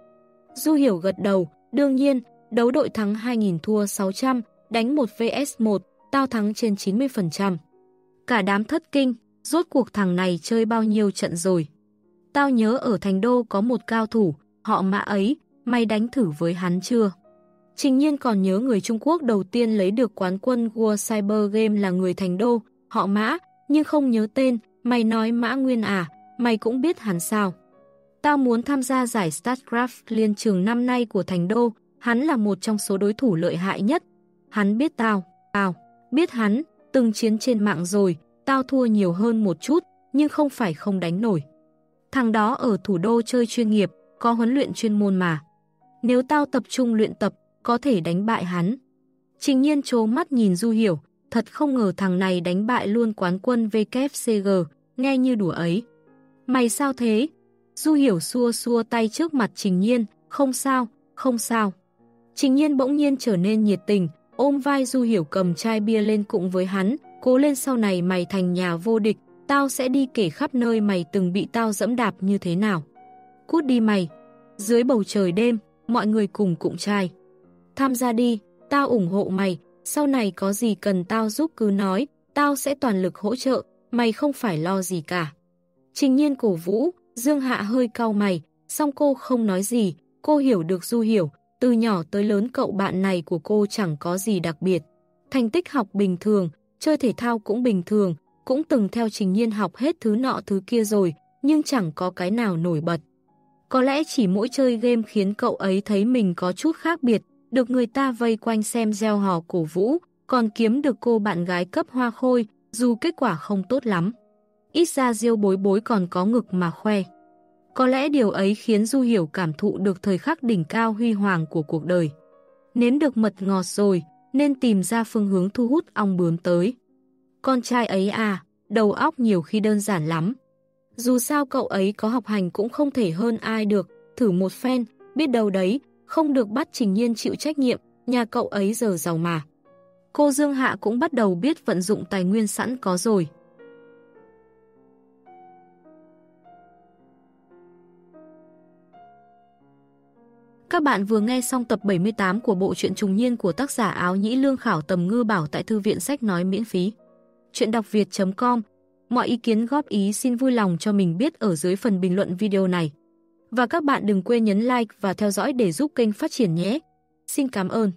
Du Hiểu gật đầu, đương nhiên, đấu đội thắng 2.000 thua 600, đánh 1 vs 1, tao thắng trên 90%. Cả đám thất kinh, rốt cuộc thằng này chơi bao nhiêu trận rồi. Tao nhớ ở Thành Đô có một cao thủ, họ mã ấy, mày đánh thử với hắn chưa? Trình nhiên còn nhớ người Trung Quốc đầu tiên lấy được quán quân World Cyber Game là người Thành Đô, họ mã, nhưng không nhớ tên, mày nói mã nguyên à, mày cũng biết hắn sao. Tao muốn tham gia giải StarCraft liên trường năm nay của Thành Đô, hắn là một trong số đối thủ lợi hại nhất. Hắn biết tao, tao, biết hắn, từng chiến trên mạng rồi, tao thua nhiều hơn một chút, nhưng không phải không đánh nổi. Thằng đó ở thủ đô chơi chuyên nghiệp, có huấn luyện chuyên môn mà. Nếu tao tập trung luyện tập, có thể đánh bại hắn. Trình nhiên trố mắt nhìn Du Hiểu, thật không ngờ thằng này đánh bại luôn quán quân WCG, nghe như đùa ấy. Mày sao thế? Du Hiểu xua xua tay trước mặt Trình Nhiên, không sao, không sao. Trình Nhiên bỗng nhiên trở nên nhiệt tình, ôm vai Du Hiểu cầm chai bia lên cùng với hắn, cố lên sau này mày thành nhà vô địch, tao sẽ đi kể khắp nơi mày từng bị tao dẫm đạp như thế nào. Cút đi mày. dưới bầu trời đêm, mọi người cùng cụng trai. Tham gia đi, tao ủng hộ mày, sau này có gì cần tao giúp cứ nói, tao sẽ toàn lực hỗ trợ, mày không phải lo gì cả. Trình nhiên cổ vũ, Dương Hạ hơi cau mày, song cô không nói gì, cô hiểu được Du hiểu, từ nhỏ tới lớn cậu bạn này của cô chẳng có gì đặc biệt. Thành tích học bình thường, chơi thể thao cũng bình thường, cũng từng theo trình nhiên học hết thứ nọ thứ kia rồi, nhưng chẳng có cái nào nổi bật. Có lẽ chỉ mỗi chơi game khiến cậu ấy thấy mình có chút khác biệt, được người ta vây quanh xem gieo hò cổ vũ, còn kiếm được cô bạn gái cấp hoa khôi, dù kết quả không tốt lắm. Ít ra diêu bối bối còn có ngực mà khoe. Có lẽ điều ấy khiến Du Hiểu cảm thụ được thời khắc đỉnh cao huy hoàng của cuộc đời. Nếm được mật ngọt rồi, nên tìm ra phương hướng thu hút ong bướm tới. Con trai ấy à, đầu óc nhiều khi đơn giản lắm. Dù sao cậu ấy có học hành cũng không thể hơn ai được, thử một phen, biết đâu đấy, không được bắt Trình Nhiên chịu trách nhiệm, nhà cậu ấy giờ giàu mà. Cô Dương Hạ cũng bắt đầu biết vận dụng tài nguyên sẵn có rồi. Các bạn vừa nghe xong tập 78 của bộ truyện trùng niên của tác giả áo nhĩ lương khảo tầm ngư bảo tại thư viện sách nói miễn phí. Chuyện đọc việt.com Mọi ý kiến góp ý xin vui lòng cho mình biết ở dưới phần bình luận video này. Và các bạn đừng quên nhấn like và theo dõi để giúp kênh phát triển nhé. Xin cảm ơn.